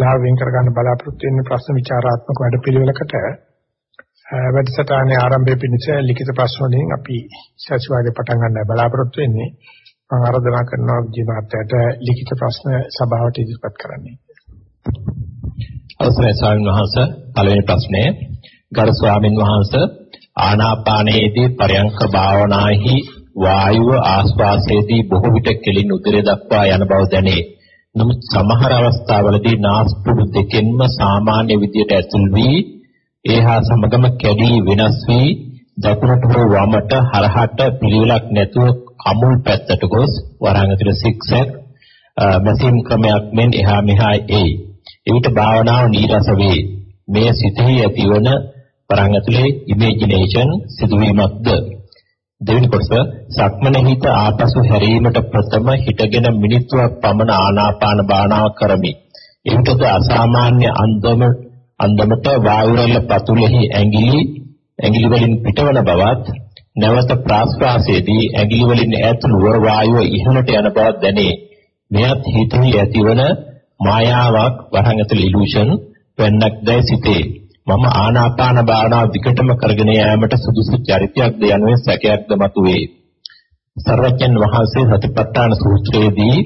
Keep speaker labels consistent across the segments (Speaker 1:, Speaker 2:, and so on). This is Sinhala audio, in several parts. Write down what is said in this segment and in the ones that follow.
Speaker 1: ලාභ වෙන් කර ගන්න බලාපොරොත්තු වෙන ප්‍රශ්න විචාරාත්මක වැඩපිළිවෙලකට වැඩසටහනේ ආරම්භය පිණිස ලිඛිත ප්‍රශ්න වලින් අපි සතිವಾರේ පටන් ගන්න බලාපොරොත්තු වෙන්නේ මම ආරාධනා කරනවා විජේමාත්‍යට ලිඛිත ප්‍රශ්න සභාවට ඉදිරිපත් කරන්න.
Speaker 2: අවසරයි ස්වාමීන් වහන්සේ පළවෙනි ප්‍රශ්නය ගරු ස්වාමින් වහන්සේ ආනාපානයේදී පරයන්ක භාවනාහි වායුව ආස්වාසයේදී බොහෝ විට කෙලින් උදරය දක්වා යන බව දැනේ. නමුත් සමහර අවස්ථාවලදී නාස්පුඩු දෙකෙන්ම සාමාන්‍ය විදියට ඇතුල් වී ඒහා සමගම කැඩී වෙනස් වී දකුණට හෝ වමට හරහට පිළිවෙලක් නැතුව අමුල් පැත්තට ගොස් වරහන් ඇතුළේ සික්සැක් මැසින් ක්‍රමයක් මෙන් එහා මෙහා එයි. එවිට භාවනාව නීරස වේ. මේ සිතෙහි ඇතිවන වරහන් ඇතුළේ ඉමේජිනේෂන් සිදුවීමක්ද දෙවෙනි කොටස සක්මන හිත ආපසු හැරීමට ප්‍රථම හිටගෙන මිනිත්තුවක් පමණ ආනාපාන භාවනාව කරමි. එවිටද අසාමාන්‍ය අන්දම අන්දමට වායු රැල්ල පතුලෙහි ඇඟිලි ඇඟිලි වලින් පිටවන බවත් නැවත ප්‍රාශ්වාසයේදී ඇඟිලි වලින් ඈතුණු වායුව ඉහළට යන බවක් දැනේ. මෙයත් හිතෙහි ඇතිවන මායාවක් වරහන් ඇතුළේ ඉලූෂන් වෙන්නක් දැයි සිතේ. මම ආනාපාන භාවනාව විකටම කරගෙන යාමට සුදුසු චරිතයක්ද යනුවෙන් සැකයක්ද මතුවේ. සර්වඥන් වහන්සේ සතිපට්ඨාන සූත්‍රයේදී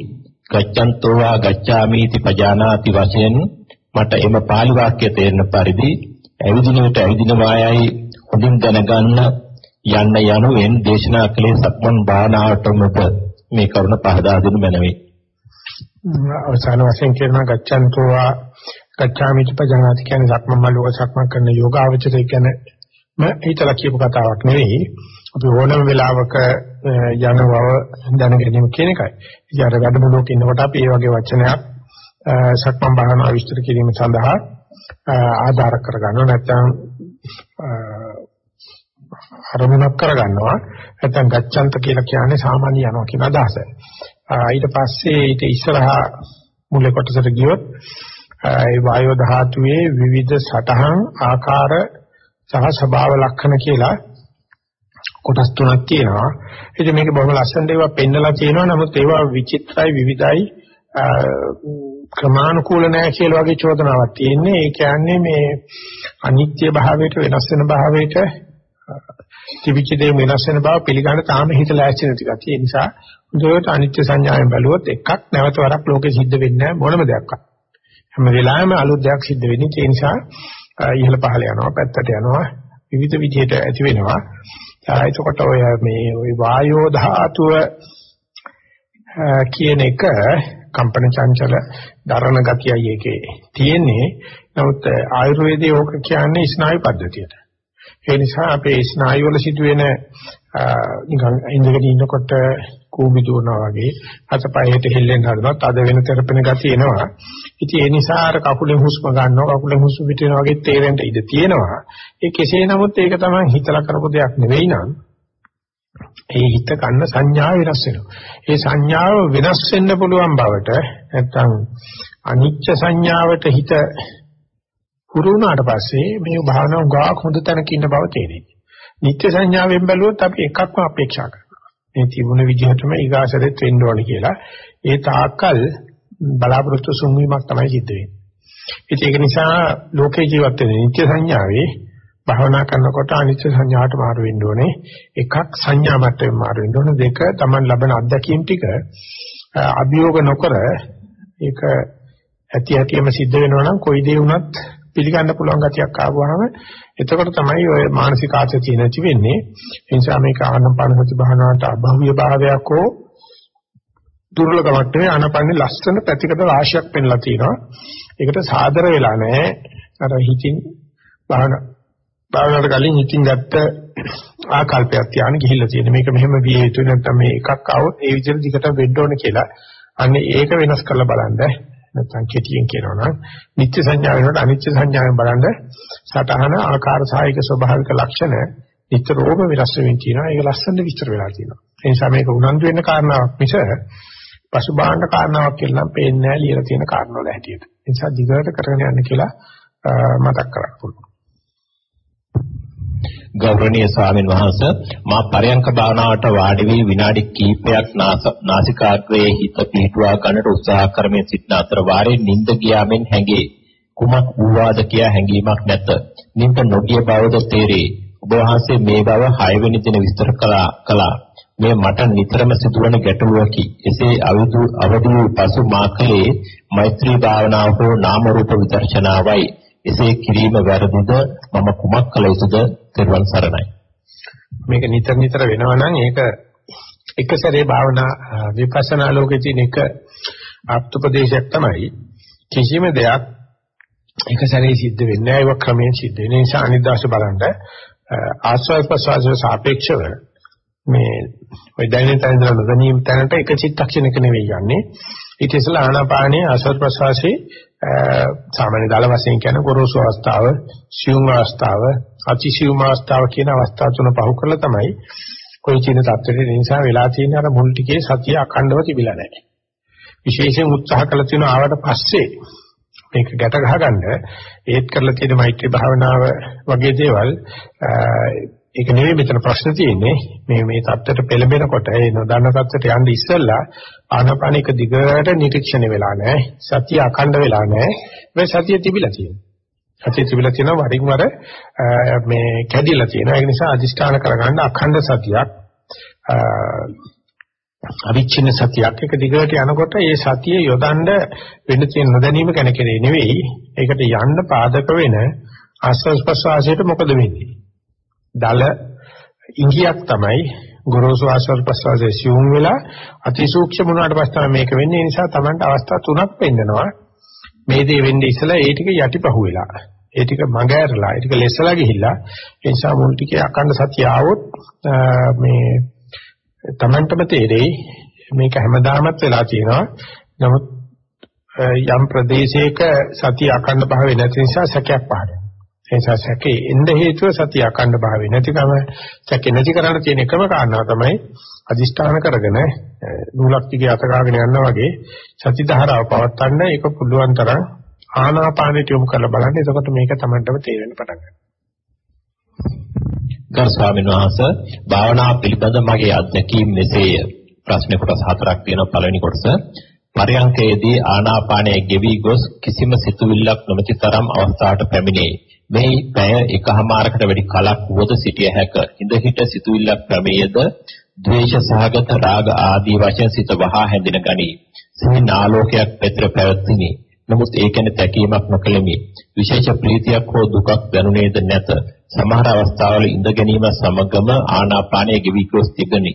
Speaker 2: ගච්ඡන්තෝ වා ගච්ඡාමීති පජානාති වශයෙන් මට එම පාලි වාක්‍ය තේරෙන පරිදි ඇවිදින විට ඇවිදින වායයි හොඳින් දැනගන්න යන්න යනුවෙන් දේශනා කළේ සක්මන් භාවනාවටමද මේ කරුණ පහදා දෙනු මැනවේ.
Speaker 1: අවසාන වශයෙන් කියන ගච්ඡන්තෝ වා ගච්ඡාමිච පජානාති කියන්නේ සක්මන් මල්ලුක සක්මන් කරන යෝගාවචරය කියන්නේ ම හිතලා කියපු කතාවක් නෙවෙයි. අපි ඕනම වෙලාවක යන බව දැන ගැනීම කියන එකයි. ඉතින් අර වැඩමුළුවක ඉන්නකොට අපි මේ වගේ වචනයක් සක්මන් භාවනාව විස්තර කිරීම සඳහා ආධාර කරගන්නවා නැත්නම් අරමුණක් කරගන්නවා නැත්නම් ගච්ඡන්ත කියලා කියන්නේ සාමාන්‍ය යනවා කියන අදහස. ඊට පස්සේ ඊට ඉස්සරහා මුල කොටසට ගියොත් ඒ වායෝ ධාතුවේ විවිධ සටහන් ආකාර සහ ස්වභාව ලක්ෂණ කියලා කොටස් තුනක් තියෙනවා. ඉතින් මේක බොහොම ලස්සනට ඒවා පෙන්නලා තියෙනවා. නමුත් ඒවා විචිත්‍රයි විවිධයි ක්‍රමානුකූල නැහැ කියලා වගේ චෝදනාවක් තියෙන්නේ. ඒ කියන්නේ මේ අනිත්‍ය භාවයට වෙනස් වෙන භාවයට තිබිච්ච දේ වෙනස් වෙන බව පිළිගන්න තාම හිතලා ඇති නැති ගැතිය. ඒ නිසා හොඳට අනිත්‍ය සංඥාවෙන් බැලුවොත් එකක් නැවත වරක් ලෝකෙ සිද්ධ වෙන්නේ නැහැ මොනම දෙයක්වත්. හැම වෙලාවෙම අලුත් දෙයක් සිද්ධ වෙන්නේ ඒ නිසා ඉහළ පහළ යනවා පැත්තට යනවා විවිධ විදිහට ඇති වෙනවා. එතකොට ඔය මේ ওই වායෝ ධාතුව කියන එක කම්පන චංචල දරණ ගතියයි ඒකේ තියෙන්නේ. නමුත් ආයුර්වේදයේ ඕක කියන්නේ ස්නායු පද්ධතියට. ඒ නිසා අපේ ස්නායු වල සිදුවෙන නිකන් ඉඳගෙන ඉන්නකොට කූඹි දුවනවා වගේ අතපයයට හෙල්ලෙන්න හදනවා තද වෙන තෙරපෙන ගතිය එනවා. ඉතින් ඒ නිසා අර කකුලෙන් හුස්ම ගන්නවා කකුලෙන් හුස්ම පිට වෙනවා වගේ තේරෙන්න ඉඩ තියෙනවා. ඒ කෙසේ නමුත් ඒක තමයි හිතලා කරපු දෙයක් නෙවෙයි නං. ඒ හිත ගන්න සංඥාව වෙනස් වෙනවා. ඒ සංඥාව වෙනස් වෙන්න පුළුවන් බවට නැත්තම් අනිච්ච සංඥාවට හිත හුරු වුණාට පස්සේ මේ භාවනාව ගාක් හොඳ තැනක ඉන්න බව තේරෙන්නේ. නිත්‍ය සංඥාවෙන් බැලුවොත් අපි එකක්ම අපේක්ෂා කරනවා. මේ තිබුණ විදිහටම ඊගාසරෙත් වෙන්න ඕනේ කියලා. ඒ තාක්කල් බලාපොරොත්තු සුන්වීමක් තමයි සිද්ධ වෙන්නේ. ඒක නිසා ලෝකේ ජීවත් වෙන නිත්‍ය සංඥාවේ භාවනා කරනකොට අනිත්‍ය සංඥාට මාරු වෙන්න ඕනේ. එකක් සංඥා මට්ටමේ මාරු වෙන්න ඕනේ. දෙක Taman ලබන අත්දැකීම් ටික අභියෝග නොකර ඒක ඇති ඇතිම සිද්ධ වෙනවා නම් කොයි දේ වුණත් පිළිගන්න පුළුවන් ගතියක් ආවම එතකොට තමයි ඔය මානසික ආතතිය නැති වෙන්නේ. ඒ නිසා මේක ආනපන සති භාවනාවට අභව්‍ය භාවයක් හෝ දුර්ලභමක් නෙවෙයි ආනපනේ ලස්සන පැතිකඩ රාශියක් පෙන්ලා තියෙනවා. ඒකට සාදර වෙලා නැහැ. අර හිතින් භාවනා භාවනාවට කලින් හිතින් ගත්ත ආකල්පයක් තියාගෙන ගිහිල්ලා තියෙන. මේක මෙහෙම විය යුතුයි නැත්නම් මේ එකක් આવොත් ඒ විදිහට දිගට වෙන්න ඕන කියලා. අන්න ඒක වෙනස් කරලා බලන්න. නැත්නම් කෙටියෙන් කියනවා නම් නිත්‍ය සංඥා වෙනකොට අනිත්‍ය සංඥාවෙන් බලන්න සතහන ආකාර සාහික ස්වභාවික ලක්ෂණ නිතරම වෙනස් වෙමින් තියෙනවා. ඒක ලස්සනට විස්තර වෙලා තියෙනවා. ඒ නිසා මේක උනන්දු වෙන්න කාරණාවක් මිස පසුබාහන කාරණාවක් කියලා නම් පේන්නේ නැහැ ලියලා තියෙන කාරණා වල හැටියට. ඒ නිසා දිගට කරගෙන යන්න කියලා මතක් කරගන්න පුළුවන්.
Speaker 2: ගෞරවනීය ස්වාමින් වහන්සේ මා පරයන්ක භාවනාවට වාඩි වී විනාඩි කිහිපයක් නාසිකාග්‍රයේ හිත පිහිටුවා ගන්නට උත්සාහ කරමින් සිටන අතර වාරේ නිින්ද ගියාමෙන් හැඟේ. කුමක් වූවාද කියා හැඟීමක් නැත. නිින්ද නොගිය බවද තේරේ. ඔබ වහන්සේ මේ බව 6 වෙනි දින විස්තර කළා. මේ මට නිතරම සිදුවන ගැටලුවකි. එසේ අවදි අවදි වූ පසු මා කලේ මෛත්‍රී භාවනාව හෝ නාම රූප විදර්ශනාවයි. එසේ කිරීම වැරදිද? මම කුමක් කළ යුතුද? ත්වන් සරණයි.
Speaker 1: මේක නිතර නිතර වෙනවා නම් ඒක එක සැරේ භාවනා විපස්සනා ලෝකේ තියෙන එක ආප්තපදේශයක් තමයි. කිසිම දෙයක් එක සැරේ සිද්ධ වෙන්නේ නැහැ. ඒක ක්‍රමයෙන් සිද්ධ වෙන නිසා අනිද්දාශ බලන්න ආස්වාද ප්‍රසවාසයට සාපේක්ෂව මේ ඔය දැනෙන තැන ඉඳලා නොදැනීම තැනට එක චිත්තක්ෂණයක නෙවෙයි යන්නේ. ඊට ඉස්සෙල්ලා ආනාපානයේ ආස්වාද ප්‍රසවාසයේ සාමාන්‍ය දාල වශයෙන් කියන ගොරෝසු අවස්ථාව, සියුම් අවස්ථාව, අතිශිව මාස්තාව කියන අවස්ථා තුන පහු කරලා තමයි කොයි චින තත්ත්වෙට නිසා වෙලා තියෙන අර මුල් ටිකේ සතිය අඛණ්ඩව තිබිලා නැහැ. විශේෂයෙන් උත්සාහ කළ තියෙන ආවට පස්සේ මේක ගැට ගහගන්න. ඒත් කරලා තියෙන මෛත්‍රී භාවනාව වගේ දේවල් ඒක නෙවෙයි මෙතන ප්‍රශ්න තියෙන්නේ. මේ මේ தත්තට පෙළඹෙනකොට ඒ නොදන්න தත්තට යන්න ඉස්සෙල්ලා ආනපන එක දිගට නිරීක්ෂණය වෙලා නැහැ. සතිය අඛණ්ඩ වෙලා නැහැ. මේ සතිය තිබිලා තියෙනවා. සතිය තිබිලා තියෙනවා. වරින් වර මේ කැඩිලා තියෙනවා. ඒ නිසා අදිෂ්ඨාන කරගන්න අඛණ්ඩ සතියක් අවිච්ඡින්න සතියක් එක දිගට යනකොට ඒ සතිය යොදන්න වෙන තියෙන නොදැනීම ගැන කෙරේ නෙවෙයි. ඒකට යන්න පාදක වෙන ආස්වාස් ප්‍රසවාසයට මොකද වෙන්නේ? දල ඉංගියක් තමයි ගොරෝසු ආස්වාස් ප්‍රසවාසයේ සිවුම් වෙලා අතිසූක්ෂම වුණාට පස්සේ මේක වෙන්නේ. ඒ නිසා Tamanට අවස්ථා තුනක් පෙන්නනවා. මේ දේ වෙන්නේ ඉස්සලා ඒ ටික යටිපහුවෙලා ඒ ටික මඟ ඇරලා ඒ ටික ලෙසලා ගිහිල්ලා ඒ නිසා මුල් ටිකේ අකණ්ඩ සතිය ආවොත් මේ Tamanටම තේරෙයි මේක හැමදාමත් වෙලා තියෙනවා. නමුත් යම් ප්‍රදේශයක සතිය අකණ්ඩ භාවය නැති නිසා සැකයක් පහළ වෙනවා. ඒ නිසා සැකේ එන්න හේතුව සතිය අකණ්ඩ භාවය නැතිකම සැකේ නැති කරන්න තියෙන එකම කාරණාව තමයි අදිෂ්ඨාන කරගෙන නූලක් දිගේ අත ගාගෙන යනවා වගේ සති ධාරාව පවත්වන්න ඒක පුළුවන් තරම් ආනාපානෙට යොමු කරලා බලන්න. එතකොට මේක Tamanටම තේරෙන්න පටන් ගන්නවා.
Speaker 2: ගරු ස්වාමීන් වහන්සේ භාවනා පිළිබඳ මගේ අත්දැකීම් මෙසේය. ප්‍රශ්න කොටස් හතරක් තියෙනවා පළවෙනි කොටස. පරයන්කේදී ආනාපානයේ ගෙවි ගොස් කිසිම සිතුවිල්ලක් නොමැති තරම් අවස්ථාවට පැමිණේ. මේ පැය එකහමාරකට වැඩි කලක් වුවද සිටිය හැක. ඉඳ හිට සිතුවිල්ලක් ප්‍රමේයද ද්වේෂ සහගත රාග ආදී වශයෙන් සිත වහා හැඳින ගනී. සිහින ආලෝකයක් පෙත්‍ර පැවැත්ිනි. නමුත් ඒ ගැන තැකීමක් නොකළෙමි. විශේෂ ප්‍රීතියක් හෝ දුකක් දැනුනේද නැත. සමහර අවස්ථාවල ඉඳ ගැනීම සමගම ආනාපානයේ ගෙවි ගොස් තිබෙනි.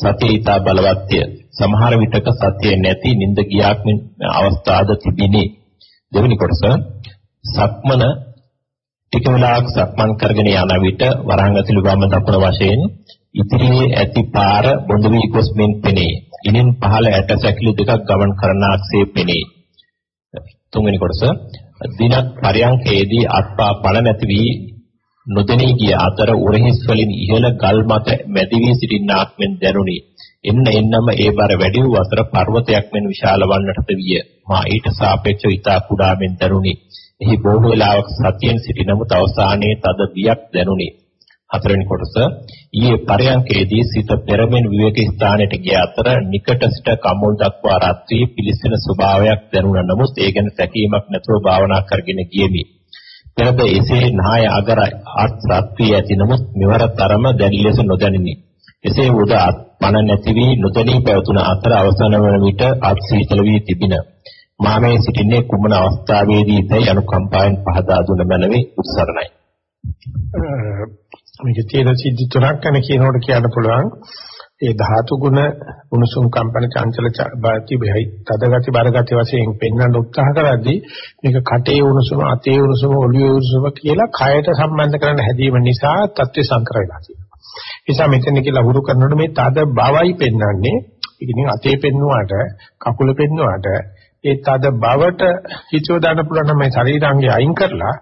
Speaker 2: සතිය ඊතා බලවත්ය. සමහර විටක සතිය නැති නිින්ද ගියාක් මෙන් අවස්ථාද තිබිනි. දෙවෙනි කොටස සක්මන ටික වෙලාවක් සක්මන් කරගෙන යන විට වරහන් ඇතුළු වම් දකුණ වශයෙන් ඉදිරියේ ඇති පාර බොඳ වී ගොස් මෙන් පෙනේ. ඉනින් පහළ ඇට සැකිලි දෙකක් ගමන් කරනාක්සේ පෙනේ. තුන්වෙනි කොටස දිනක් පරයන්කේදී අත්පා පණ නැති වී නොදෙනී ගිය අතර උරහිස් වලින් ඉහළ ගල් මත මැදි වී සිටින්නාක් මෙන් දැනුනි. එන්න එන්නම ඒ බර වැඩි වූ අතර පර්වතයක් මෙන් විශාල වන්නටද විය. මා ඊට සාපේක්ෂව ඉතා කුඩා මෙන් දැනුනි. එහි බොහෝ වේලාවක් සතියෙන් සිටි නමුත් අවසානයේ තද බියක් දැනුනි. හතරවෙනි කොටස ඊයේ පරයන්කේදී සිත පෙරමෙන් විවේක ස්ථානයට ගිය අතර නිකට සිට කමුල් දක්වා රාත්‍රී පිලිසෙන ස්වභාවයක් දැනුණා. නමුත් ඒ ගැන සැකීමක් නැතුව භාවනා කරගෙන ගියෙමි. පෙරද එසේ නාය අගර අත් රත්වී ඇති නමුත් මෙවර තරම දැඩි ලෙස නොදැනිනි. එසේ උද පණ නැති වී නොදැනී පැවතුන අතර අවසන් වන විට අත් සීතල වී තිබින. මා මේ සිටින්නේ කුමන අවස්ථාවේදීද යනුකම්පාවෙන් පහදා දුන මැනවි උත්සරණයි.
Speaker 1: මේක තියෙන සිද්ධි තුනක් ගැන කියනකොට කියන්න පුළුවන්. ඒ ධාතු ගුණ උණුසුම් කම්පන චංචල බාති බෙහි තදගති බරගති වශයෙන් පෙන්වන්න උත්සාහ කරද්දී මේක කටේ උණුසුම අතේ උණුසුම ඔළුවේ උණුසුම කියලා කයට සම්බන්ධ කරන්න හැදීම නිසා තත්ත්ව සංකර වෙලා තියෙනවා. ඒ නිසා මෙතන කියලා හුරු කරනකොට මේ තද බවයි පෙන්වන්නේ. ඒක ඉතින් අතේ පෙන්නුවාට කකුල පෙන්නුවාට ඒ තද බවට හිතව දාන්න පුළුවන් නම් මේ ශරීරාංගය අයින් කරලා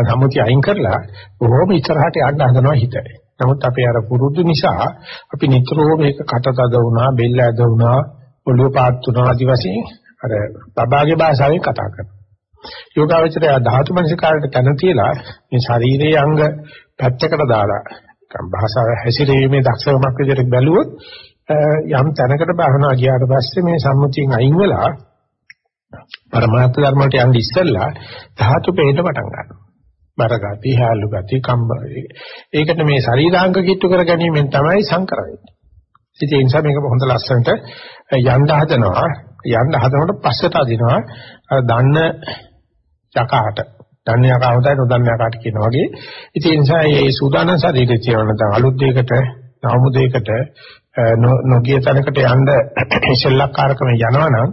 Speaker 1: සම්මුතිය අයින් කරලා බොහොම ඉස්සරහට යන්න හදනවා හිතේ. නමුත් අපේ අර පුරුදු නිසා අපි නිතරම මේක කට තද වුණා, බෙල්ල ඇද වුණා, ඔළුව පාත් වුණා ආදි වශයෙන් අර බබාගේ භාෂාවෙන් කතා කරනවා. යෝගාවචරය ධාතු මනසිකාරයට තන තියලා මේ ශරීරයේ අංග පැත්තකට දාලා භාෂාව හැසිරීමේ දක්ෂකමක් විදිහට බැලුවොත් යම් තැනකට බහනවා ගියාට පස්සේ මේ සම්මුතියෙන් අයින් වෙලා පරමාර්ථ ධර්ම වලට යන්න ඉස්සෙල්ලා ධාතු පේන්න පටන් ගන්නවා. බර ගති, හැලු ගති, කම්බ. ඒකට මේ ශරීරාංග කිට්ටු කර ගැනීමෙන් තමයි සංකර වෙන්නේ. ඉතින් ඒ නිසා මේක හොඳ ලස්සනට යන්න හදනවා. යන්න හදනකොට පස්සට අදිනවා. අර දන්න යකාට. දන්න යකා හොඳයි නොදන්න යකාට කියන වගේ. ඉතින් ඒ නිසා මේ සූදානම් ශරීරය කියන නැත්නම් අලුත් දෙයකට, නවමු දෙයකට නොගිය තැනකට යන්න ඉස්සෙල්ලක්කාරකම යනවනම්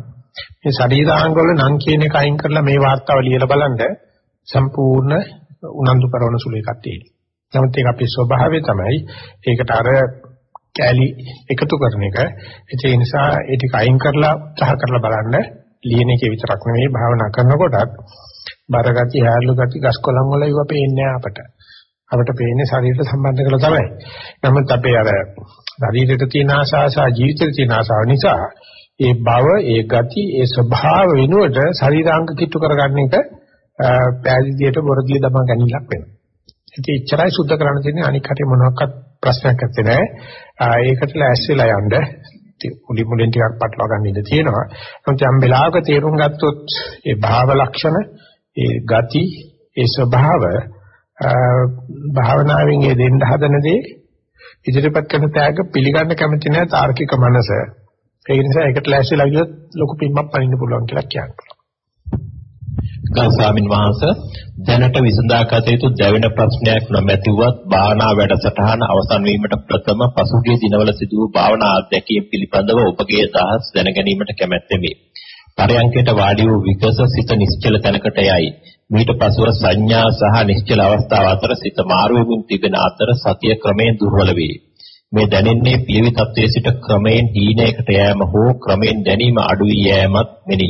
Speaker 1: මේ ශරීරාංග වල නම් කියන එක අයින් කරලා මේ වාර්තාව ලියලා බලන්න සම්පූර්ණ උනන්දු කරන සුළු එකක් තියෙනවා. නමුත් ඒක අපේ ස්වභාවය තමයි ඒකට අර කැලි එකතු කරන එක. ඒ නිසා ඒ ටික අයින් කරලා උත්සාහ කරලා බලන්න ලියන එකේ විතරක් නෙවෙයි භාවනා කරනකොටත් බරගති, හැලු ගති, ගස්කොලන් වල ඉව පේන්නේ අපට. අපිට පේන්නේ ශරීරයට සම්බන්ධ කරලා තමයි. නමුත් අපේ අර ශරීරයට තියෙන ආශාව සහ ජීවිතයට තියෙන ආශාව නිසා ඒ බව, ඒ ගති, ඒ ස්වභාව වෙනුවට ශරීරාංග කිට්ටු කරගන්න එක පෑදීදියට බොරදිය දමා ගැනීමක් වෙනවා. ඉතින් එච්චරයි සුද්ධ කරන්න තියෙන්නේ අනික් කටේ මොනවාක්වත් ප්‍රශ්නයක් නැත්තේ නෑ. ඒකට ලෑස්තිලා යන්න මුලින් මුලින් ටිකක් පටලවා ගන්න ඉඩ තියෙනවා. නමුත් යම් වෙලාවක තේරුම් ගත්තොත් ඒ භාව ලක්ෂණ, ඒ ගති, ඒ ස්වභාව භාවනාවෙන් ඒ දෙන්න හදන දේ ඉදිරිපත් කරන තෑග පිළිගන්න කැමති නැහැ තාර්කික මනස. ඒ නිසා ඒකට ලෑස්තිලා ගියොත් ලොකු පිම්මක් පනින්න පුළුවන් කියලා කියනවා.
Speaker 2: ගල් ස්වාමින් වහන්සේ දැනට විසඳාගත යුතු දැවෙන ප්‍රශ්නයක් නොමැතිවත් භාවනා වැඩසටහන අවසන් වීමට ප්‍රථම පසුගිය දිනවල සිදු වූ භාවනා අධ්‍යක්ීම් පිළිබඳව ඔබගේ අදහස් දැන ගැනීමට කැමැත්තෙමි. පරයන්කයට වාඩි වූ විකස සිත නිශ්චල තැනකට යයි. මීට පසුව සංඥා සහ නිශ්චල අවස්ථාව අතර සිත මාරු වෙමින් තිබෙන අතර සතිය ක්‍රමයෙන් දුර්වල වේ. මේ දැනෙන්නේ පියවි තත්ත්වයේ සිට ක්‍රමයෙන් හීනයකට යෑම හෝ ක්‍රමයෙන් දැනීම අඩු වී යෑමත් මෙනි.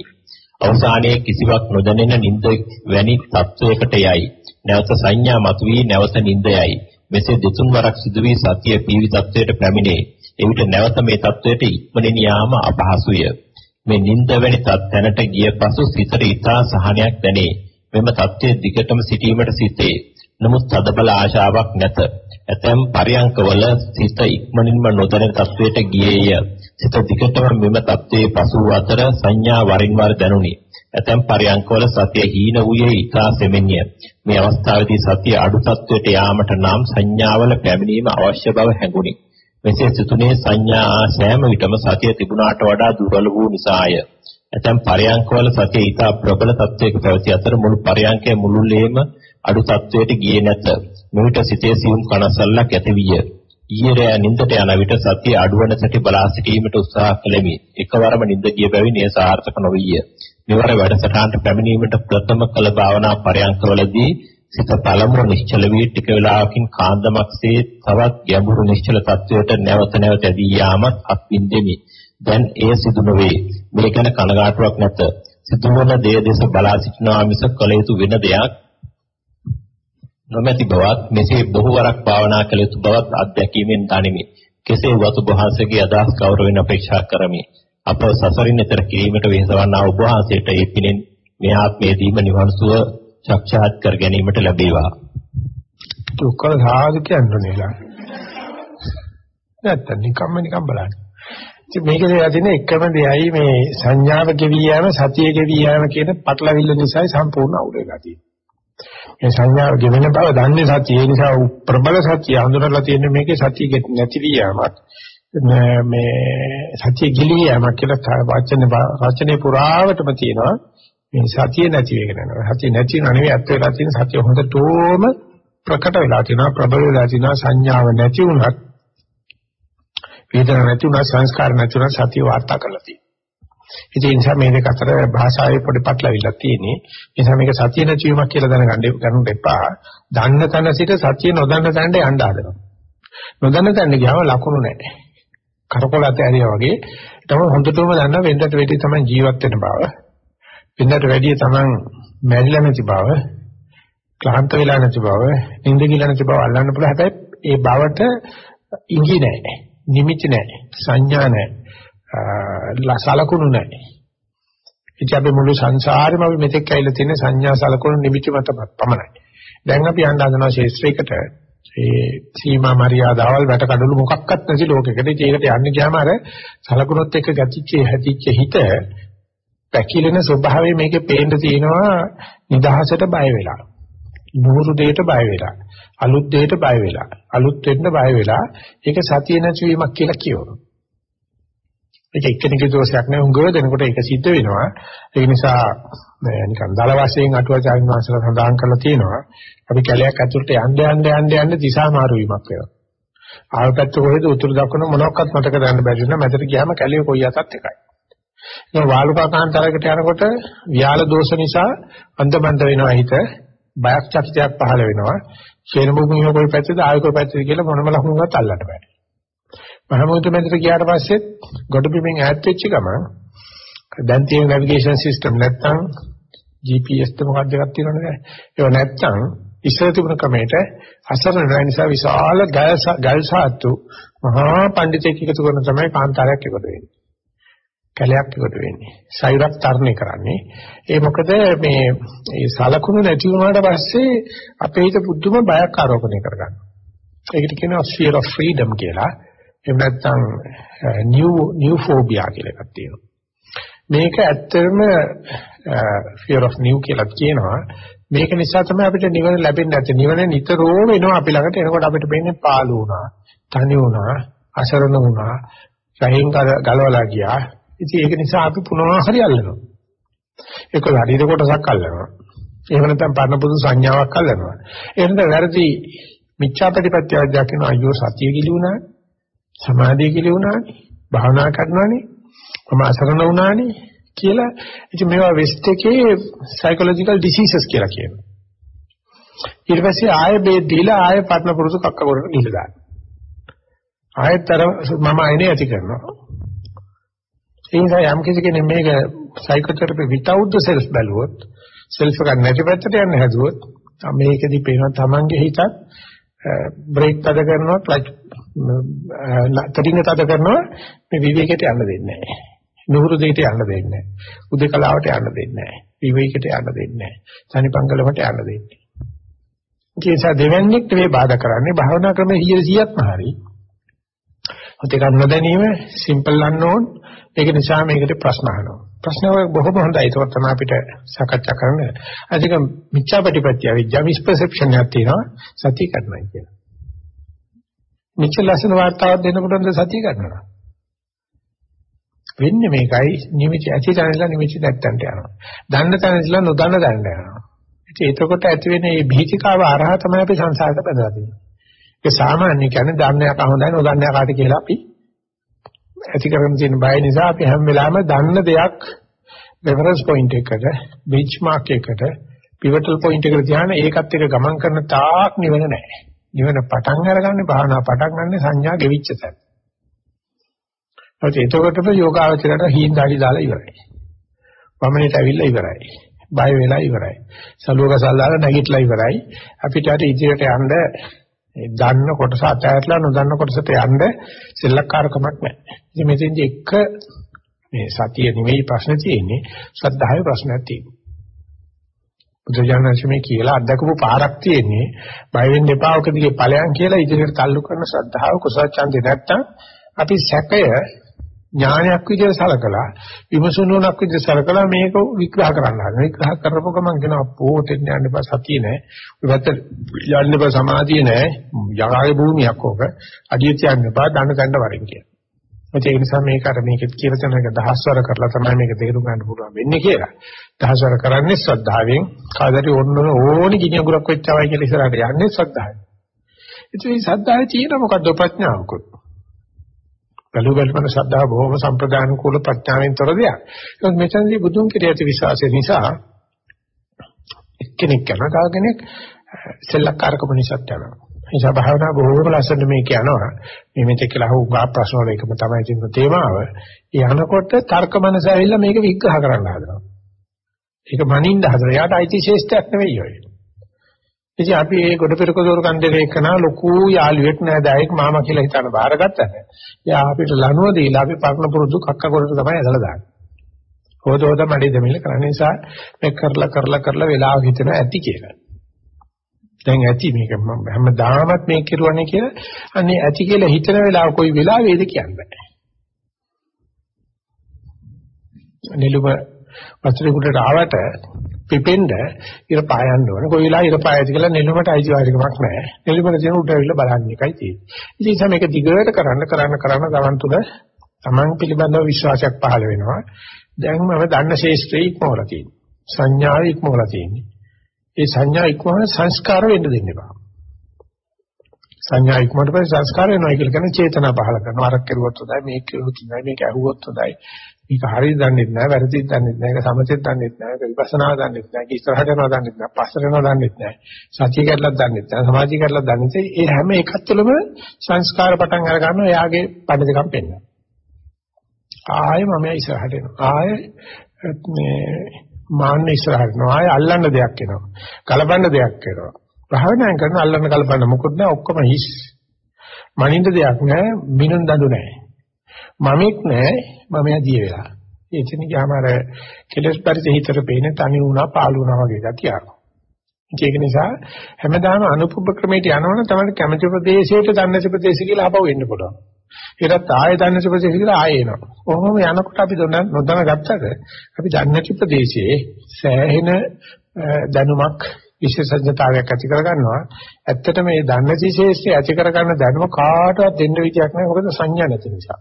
Speaker 2: අවසානයේ කිසිවක් නොදැනෙන නිින්ද වැනි තත්වයකට යයි. නැවත සංඥා මතුවී නැවත නිින්ද යයි. මෙසේ දෙතුන් වරක් සිදු වී සතිය පීවි තත්වයට පැමිණේ. එවිට නැවත මේ තත්වයට ඉක්මනින් යාම අපහසුය. මේ නිින්ද වැනි තත්ත්ැනට ගිය පසු සිතට ඊතා සහනයක් දැනේ. මෙම තත්ත්වයේ දිගටම සිටීමට සිටේ. නමුත් තදබල ආශාවක් නැත. ඇතැම් පරියංකවල සිත ඉක්මනින්ම නොදැනෙන තත්වයට ගියේය. සිත දිගටම මෙම தත්ත්වයේ පසු අතර සංඥා වරින් වර දැනුනි. ඇතැම් පරයන්කවල සතිය හීන වූයේ ඊටා සෙමින්ය. මේ අවස්ථාවේදී සතිය අඩු තත්වයට යාමට නම් සංඥාවල පැමිණීම අවශ්‍ය බව හැඟුනි. මෙසේ සිතුනේ සංඥා සෑම විටම සතිය තිබුණාට වඩා දුර්වල වූ නිසාය. ඇතැම් පරයන්කවල සතිය ඊටා ප්‍රබල තත්වයක පැවති අතර මුළු පරයන්කයේ මුළුල්ලේම අඩු තත්වයට ගියේ නැත. මෙවිට සිතේ සියුම් කනසල්ලක් ඇති විය. ඊයේ නින්දට යන විට සතිය අඩුවන සැටි බලා සිටීමට උත්සාහ කළෙමි. එකවරම නින්ද ගිය බැවින් එය සාර්ථක නොවිය. මෙවර වැඩසටහනට පැමිණීමට ප්‍රථම කළ භාවනා පරයන්කවලදී සිත පළමුව නිශ්චල වී ටික වේලාවකින් කාන්දමක්සේ තවත් ගැඹුරු නිශ්චල තත්වයට නැවත නැවත ඇදී යාමත් අත්විඳෙමි. දැන් එය සිදු නොවේ. මේ ගැන කනගාටුවක් නැත. සිදුවන දේ දෙස බලා සිටිනවා මිස කළ යුතු වෙන දෙයක් නොමැති බවත් මෙසේ බොහෝ වරක් භාවනා කළ යුතු බවත් අත්දැකීමෙන් දනිමි. කෙසේ වුවත් ඔබ වහන්සේගේ අදහස් ගෞරවයෙන් අපේක්ෂා කරමි. අප සසරින් එතර කිරීමට වෙහෙසවන්නා ඔබ වහන්සේට ඒ පිණින් මේ ආත්මයේදීම නිවන් සුව සාක්ෂාත් කර ගැනීමට ලැබේවා.
Speaker 1: දුක්ඛ සාධු කියන්නේ නේද? නැත්තම් නිකම්ම නිකම් බලන්න. ඉතින් මේකේ යදින එකම දෙයයි මේ සංඥාව ගෙවි යෑම සතිය ගෙවි යෑම කියන පටලවිල්ල නිසා සම්පූර්ණ අවුල වෙලා තියෙන්නේ. මේ සංඥාව ගෙවෙන බව දන්නේ සතිය. ඒ නිසා ප්‍රබල සතිය හඳුනලා තියෙන මේකේ සතිය නැති වියාමක් මේ සතිය ගිලී යෑමක් කියලා වචන වචනේ පුරාවටම තියෙනවා. මේ සතිය නැති වෙගෙන යනවා. සතිය නැති වෙනව නෙවෙයි ඇත්ත වෙලා තියෙන සතිය හොඳටම ප්‍රකට වෙලා තියෙනවා. ප්‍රබල වෙලා තියෙනවා. සංඥාව නැති වුණත් වේදනාවක් නැති වුණත් සංස්කාර නැති වුණත් සතිය වාර්තා කරලා තියෙනවා. ඒ නිසා මේ දෙක අතර භාෂාවේ පොඩි පටලවිල්ලක් තියෙන්නේ. ඒ නිසා මේක සතිය නැතිවීමක් කියලා දැනගන්න ගන්න එපා. දන්න තැන සිට සතිය නොදන්න තැනට යන්න හදනවා. නොදන්න තැනට ගියාම ලකුණු නැහැ. කරකොල ඇතරියා වගේ තම හොඳටම දන්න වෙන්දට වෙටි තමයි ජීවත් වෙන බව. වෙන්දට වැඩි තමයි මැරිලා නැති බව. ක්ලාන්ත වෙලා නැති බව, නිින්ද ගිලා නැති බව අල්ලන්න පුළුවන්. හැබැයි ඒ බවට ඉඟි නැහැ. නිමිති නැහැ. සංඥා නැහැ. සලකුණු නැහැ. ඉතින් අපි මුළු සංසාරෙම අපි මෙතෙක් ඇවිල්ලා තියෙන සංඥා සලකුණු නිමිති මත පමණයි. දැන් අපි යන්න හදනවා ශේෂ්ත්‍රයකට ඒ සීමා මරියාදාවල් වැට කඩළු මොකක්වත් නැති ලෝකයකට. ඒකට යන්නේ ගියාම අර සලකුණුත් එක්ක ගැටිච්ච හැදිච්ච හිත පැකිලෙන ස්වභාවය මේකේ පේන්න තියෙනවා නිදහසට බය වෙලා. නూరు දෙයට බය වෙලා. අලුත් දෙයට බය වෙලා. අලුත් වෙන්න බය වෙලා. ඒක සතිය නැතිවීමක් කියලා කියනවා. ඒක එක්කෙනෙකුගේ දෝෂයක් නෙවෙයි උංගව දෙනකොට ඒක සිද්ධ වෙනවා. ඒ නිසා නිකන් දල වශයෙන් අටුවාචාර්ය වංශලා සඳහන් කරලා තියෙනවා. අපි කැලයක් ඇතුළට යන්න යන්න යන්න යන්න දිශා මාරු වීමක් වෙනවා. ආයපැත්ත කොහෙද උතුරු දකුණ මොනක්වත් මතක ගන්න බැරි වෙනවා. මැදට ගියාම කැලේ කොයි අතත් එකයි. ඒ වාලුකාකාන්තරයකට යනකොට ව්‍යාල දෝෂ නිසා අන්දමන්ද වෙනවා හිත. බයක් චකිතයක් පහළ වෙනවා. ශේන භූමිය කොයි පැත්තද ආය කොයි පැත්තද කියලා මොනම ලකුණක්වත් අල්ලන්න බෑ. මහමුතු මැදට ගියාට පස්සෙත් ගොඩබිමින් ඈත් වෙච්ච ගමන් දැන් තියෙන නැවිගේෂන් සිස්ටම් නැත්තම් GPS ද මොකක්ද එකක් තියෙනවනේ ඒක නැත්තම් ඉස්සර තිබුණ ක්‍රමයට අසරණ වෙන නිසා විශාල ගල් සාත්තු මහා පඬිතෙක් එකතු කරන තමයි කාන්තාරයක් එකතු වෙන්නේ. කැලයක් එකතු වෙන්නේ. සෛරක් තරණය කරන්නේ. ඒ මොකද මේ ඒ සලකුණු නැති වුණාට පස්සේ අපේ හිත පුදුම බයක් ආරෝපණය කරගන්නවා. ඒකට කියනවා sphere of freedom කියලා. එහෙම නැත්නම් නිව් නිව් ෆෝබියා කියලා එකක් තියෙනවා. මේක ඇත්තටම fear of new කියලා කියනවා. මේක නිසා තමයි අපිට නිවන ලැබෙන්නේ නැත්තේ. නිවන නිතරම එනවා අපි ළඟට. එනකොට අපිට වෙන්නේ පාළු වුණා, තනි වුණා, අසරණ වුණා, සහින් ගලවලා ගියා. ඉතින් ඒක නිසා අපි පුනවා හරි අල්ලනවා. ඒක ශරීර කොටසක් අල්ලනවා. එහෙම නැත්නම් පරණ පුදු සංඥාවක් අල්ලනවා. එහෙනම් වැරදි මිච්ඡාපටිපත්‍ය අධ්‍යක්ෂණ අයියෝ සතිය කිලිුණා සමාධිය කියලා වුණානේ භාවනා කරනවානේ මම අසරණ වුණානේ කියලා. ඉතින් මේවා වෙස්ට් එකේ සයිකොලොජිකල් ඩිසීසස් කියලා කියනවා. ඊට පස්සේ ආයෙ බේත් දීලා ආයෙ පටන පුරුදු කක්ක කරගෙන ගිහලා දාන්න ආයෙතර මම ආයෙනේ ඇති කරනවා. ඒ නිසා යම් කිසි කෙනෙක් මේක සයිකෝതെරපි without the self බැලුවොත් self එක නැති පැත්තට යන්න හැදුවොත් මේකෙදි පේනවා තමන්ගේ හිතත් බ්‍රේක් තද කරනවා ක්ලච් තදින් තද කරනවා මේ විවේකයට යන්න දෙන්නේ නැහැ. නුහුරු දෙයට යන්න දෙන්නේ නැහැ. උදේකලාවට යන්න දෙන්නේ නැහැ. විවේකයට යන්න දෙන්නේ නැහැ. සනිපංගලවට යන්න දෙන්නේ. ඒ නිසා දෙවන්නේක් මේ බාධා කරන්නේ භාවනා ක්‍රම 100%ක්ම හරි. ඔතේ ගන්න දැනීම සිම්පල් unknown ඒක නිසා මේකට ප්‍රශ්න අහනවා. ප්‍රශ්න වල බොහොම හොඳයි. ඒක තමයි අපිට සාකච්ඡා කරන්න. අධික මිච්ඡා ප්‍රතිපත්තිය විඥා මිස්පර්සෙප්ෂන් එකක් තියෙනවා සත්‍ය කරනවා කියලා. මිච්ඡා ලක්ෂණ වාර්තාවක් දෙනකොටද සත්‍ය කරනවා. වෙන්නේ මේකයි නිමිති ඇති දැනලා නිමිති නැත්තන්ට යනවා. දන්න තැනදීලා නොදන්න දැනට යනවා. ඉතින් එතකොට ඇති වෙන මේ භීතිකාව අරහ තමයි අපි සංසාරට බඳලා තියෙන්නේ. ඒක සාමාන්‍ය කියන්නේ දන්නයක් හොඳයි නොදන්නයක් කාට කියලා අපි ඇති කරගෙන තියෙන බය නිසා අපි හැම වෙලාවෙම දන්න දෙයක් රෙෆරන්ස් පොයින්ට් එකකට බෙන්ච්මාර්ක් එකකට පිවටල් පොයින්ට් එකට තියාන ඒකත් එක්ක ගමන් කරන තාක් නිවන නැහැ. නිවන පටන් අරගන්නේ භාවනා පටන් ගන්න සංඥා ගෙවිච්ච තැන. ඒත් එතකොටම යෝගාවචරයට හීන දාලි දාලා ඉවරයි. වමනේට ඇවිල්ලා ඉවරයි. බය වෙලා ඉවරයි. සලුවක සල්ලාලා නැගිටලා ඉවරයි. අපිට අර ඉදිරියට යන්න දන්න කොටස අතහැරලා නොදන්න කොටසට යන්න සෙල්ලක්කාරකමක් නැහැ. ඉතින් මෙතෙන්දි එක මේ සතිය නෙවෙයි ප්‍රශ්න තියෙන්නේ ශ්‍රද්ධාවේ ප්‍රශ්නයක් තියෙනවා. බුදුජානනාංශමේ කියලා අත්දකපු පාරක් තියෙන්නේ බය වෙන්න එපා ඔක දිගේ ඵලයන් කියලා ඉදිරියට තල්ලු කරන ශ්‍රද්ධාව කුසල ඡන්දේ නැත්තම් අපි සැකය ඥානයක් විදිහට සලකලා විමසුනුණක් විදිහට සලකලා මේක විග්‍රහ කරන්න හදන විග්‍රහ කරපුව ගමන් කියනවා පොතෙන් යන්න එපා සතිය නෑ. ඔය පැත්ත යන්න එපා සමාධිය නෑ. යකාගේ භූමියක් ඕක. අඩිය තියන්න එපා දන්න ගන්න වරින් කියන ඒක නිසා මේක අර මේක කියලා තැනක දහස්වර කරලා තමයි මේක තේරුම් ගන්න පුළුවන් වෙන්නේ කියලා. දහස්වර කරන්නේ ශ්‍රද්ධාවෙන්. කාදරි ඕන ඕනි ගිනි අඟුරක් වෙච්චවයි කියලා ඉස්සරහට යන්නේ ශ්‍රද්ධාවෙන්. ඉතින් මේ ශ්‍රද්ධාවේ තියෙන මොකද්ද ප්‍රඥාවකුත්? බැලු බැලමන ශ්‍රද්ධාව බොහොම සම්ප්‍රදාන කුල ප්‍රඥාවෙන් තොර දෙයක්. ඒත් මෙතනදී බුදුන් කෙරෙහි ඇති විශ්වාසය නිසා එක්කෙනෙක් යනවා තව කෙනෙක් සෙල්ලක්කාරකම නිසා යනවා. නිසා භාවනා බොහෝම ලස්සන මේක යනවා. මේ මෙතෙක් කියලා අහු ගා ප්‍රශ්න වල එකම තමයි තියෙන තේමාව. යනකොට තර්ක මනස ඇවිල්ලා මේක විග්‍රහ කරන්න හදනවා. ඒක මනින්න හදනවා. යාට අයිති ශේෂ්ඨයක් නෙවෙයි ඔය. ඉතින් අපි මේ ගොඩ පෙරක දොර කන්දේ එකන ලොකු යාළුවෙක් නෑදෑයෙක් මාමා කියලා හිතන බාරගත්තට එයා අපිට ලනුව දීලා අපි පරණ පුරුදු කක්ක කොටට තමයි ඇදලා දාන්නේ. හොද හොද මඩේ දෙමිල කරන නිසා මේ කරලා කරලා කරලා වෙලාව හිතන ඇති කියලා. දැන් ඇති මේක මම හැමදාමත් මේක කරුවනේ කියලා අනේ ඇති කියලා හිතන වෙලාව කොයි වෙලාවෙද කියන්නේ. නිලුම වස්ත්‍රේ කුඩට ආවට පිපෙන්න ඉර පායන්න ඕන. කොයි වෙලාවෙ ඉර පායද කියලා නිලුමට අයිතිවාසිකමක් නැහැ. නිලුමට තියෙන උඩ ඇවිල්ලා බලන්න එකයි තියෙන්නේ. ඉතින් මේක දිගට කරන්න කරන්න කරන්න ගමන් තුල Taman පිළිබඳව විශ්වාසයක් පහළ වෙනවා. දැන් මම දන්න ශේෂ්ත්‍රයේ ඉක්මවලා තියෙනවා. සංඥාව ඉක්මවලා තියෙන්නේ. ඒ සංඥා ඉක්මවන සංස්කාර වෙන්න දෙන්න එපා. සංඥා ඉක්මවන්න පස්සේ සංස්කාර වෙනවා කියලා කියන්නේ චේතනා පහළ කරනවා. අරක් කෙරුවොත් හොඳයි මේක කෙරුවොත් හොඳයි මේක ඇහුවොත් හොඳයි. මේක හරියට දන්නේ නැහැ වැරදිද දන්නේ නැහැ ඒක සමතෙත් දන්නේ නැහැ ඒක විපස්සනා දන්නේ නැහැ ඒක ඉස්සරහට යනවා දන්නේ නැහැ පස්සට යනවා දන්නේ නැහැ සතිය කැඩලා දන්නේ නැහැ සමාධිය කැඩලා දන්නේ නැහැ ඒ හැම එකක් තුළම සංස්කාර පටන් අර ගන්නවා එයාගේ පඩ දෙකක් පෙන්නන ආයෙ මම ඉස්සරහට එනවා. ආයෙ මේ මාන්න ඉස්සරහට යනවා ආයෙ අල්ලන්න දෙයක් එනවා. කලබන්න දෙයක් එනවා. භාවනා කරන අල්ලන්න කලබන්න මොකුත් නැහැ ඔක්කොම හිස්. මනින්න දෙයක් නැහැ මිනුම් දඬු නැහැ මමෙක් නැහැ මම යදී වෙලා. ඒ එතන ගියාම අර කෙලස් පරිත හිතට පේන තනි වුණා පාළු වුණා වගේ ගතිය ආවා. ඒක නිසා හැමදාම අනුපුබ්බ ක්‍රමයට යනවනම් තමයි කැමැති ප්‍රදේශයට දන්නස ප්‍රදේශ කියලා ආපහු එන්න පුළුවන්. ඒකත් ආයෙ දන්නස ප්‍රදේශ කියලා ආයෙ එනවා. කොහොම යනකොට අපි නොදැන ගත්තද අපි දන්නති ප්‍රදේශයේ සෑහෙන දැනුමක් විශේෂඥතාවයක් ඇති කර ගන්නවා. ඇත්තට මේ දන්නති ශේෂ්ත්‍රය ඇති කර ගන්න දැනුම කාටවත් දෙන්න විදියක් නැහැ. මොකද සංඥා නැති නිසා.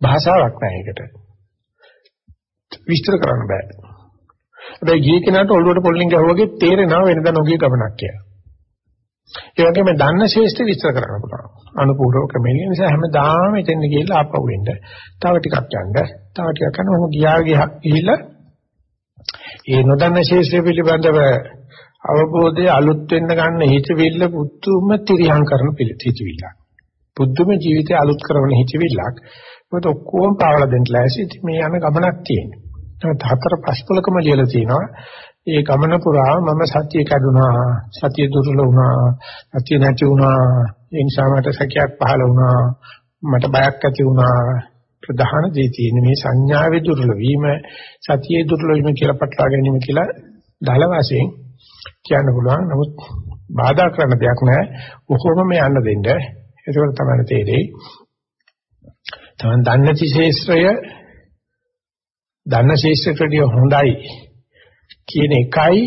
Speaker 1: භාෂාවක් නැහැ ඒකට. විස්තර කරන්න බෑ. හැබැයි ගියේ කෙනාට ඔළුවට පොල්ලින් ගහුවාගේ තේරෙනවා වෙනදා නොගිය ගමනක් කියලා. ඒ වගේම දන්න ශේෂ්ඨ විස්තර කරන්න පුළුවන්. අනුපූර්ව ක්‍රමයෙන් නිසා හැමදාම එතෙන් ගිහිල්ලා ආපහු වෙන්න. තව ටිකක් යන්න. තව ටිකක් යන ඔහොම ගියා ගිහිල්ලා ඒ නොදන්න ශේෂ්ඨ පිළිබඳව අවබෝධය අලුත් වෙන්න ගන්න හිතවිල්ල පුදුම තිරියම් කරන පිළිතිවිල්ලක්. පුදුම ජීවිතය අලුත් කරන හිතවිල්ලක්. මොකද ඔක්කොම පාවලා දෙන්න ලෑසි. ඉතින් මේ යන ගමනක් තියෙනවා. නමුත් හතර පස්පලකම ලියලා තියෙනවා. ඒ ගමන පුරා මම සතිය කැඩුනා, සතිය දුර්වල වුණා, සතිය නැති වුණා. ඒ නිසා මට සැකයක් පහළ වුණා. මට බයක් ඇති වුණා. ප්‍රධාන දේ තියෙන්නේ මේ සංඥාවේ දුර්වල වීම, සතියේ දුර්වල වීම කියලා පටලවා ගැනීම කියලා දල වශයෙන් කියන්න පුළුවන්. නමුත් බාධා කරන දෙයක් නැහැ. කොහොමම යන්න දෙන්න. ඒක තමයි තේරෙයි. තමන් දන්න ශේෂ්ත්‍රය දන්න ශේෂ්ත්‍රයට හොඳයි කියන එකයි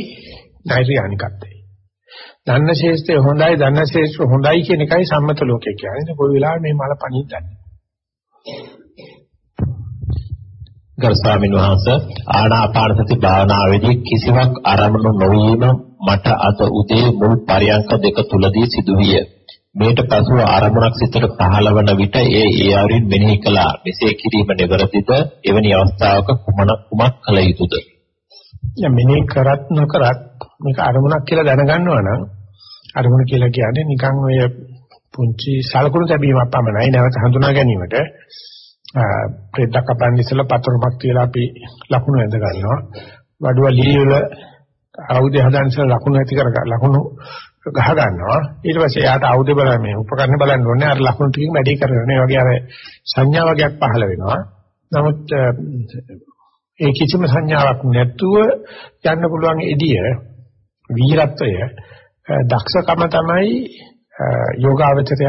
Speaker 1: නෛර්යානිකත්වය. දන්න ශේෂ්ත්‍රය හොඳයි දන්න ශේෂ්ත්‍ර හොඳයි කියන එකයි සම්මත ලෝකේ කියන්නේ. කොයි වෙලාවෙ මේ මල පණිද්දන්නේ.
Speaker 2: ගරු ස්වාමීන් වහන්සේ ආනාපාන සති භාවනාවේදී කිසිවක් අරමුණු නොවීම මට අද උදේ මුල් පරියන්ක දෙක තුලදී සිදුවිය. මේට පසුව ආරමුණක් සිතට පහළවන විට ඒ ඒ ආරින් මෙනෙහි කළා. මෙසේ කිරීම නිවැරදිද? එවැනි අවස්ථාවක කුමන කුමක් කළ යුතුද?
Speaker 1: දැන් මෙනෙහි කරත් නොකරත් මේක අරමුණක් කියලා දැනගන්නවා නම් අරමුණ කියලා කියන්නේ නිකන් ඔය පුංචි සලකුණු තැබීමක් පමණයි නැවත හඳුනා ගැනීමට ප්‍රේතක් අපන්න ඉස්සලා පතරමක් කියලා අපි ලකුණු ඇඳ ගන්නවා. වඩුව ලීවල ආයුධ හදන්න ඉස්සලා ලකුණු ඇති කර ලකුණු ගහ ගන්නවා ඊට පස්සේ යාට ආයුධ බලන්න මේ උපකරණ බලන්න ඕනේ. අර ලකුණු ටිකකින් වැඩි කරගෙන ඒ වගේ අර සංඥා වගේක් පහළ වෙනවා. නමුත් ඒ කිසිම සංඥාවක් නැතුව යන්න පුළුවන් එදිය වීරත්වය දක්ෂකම තමයි යෝගාවචරය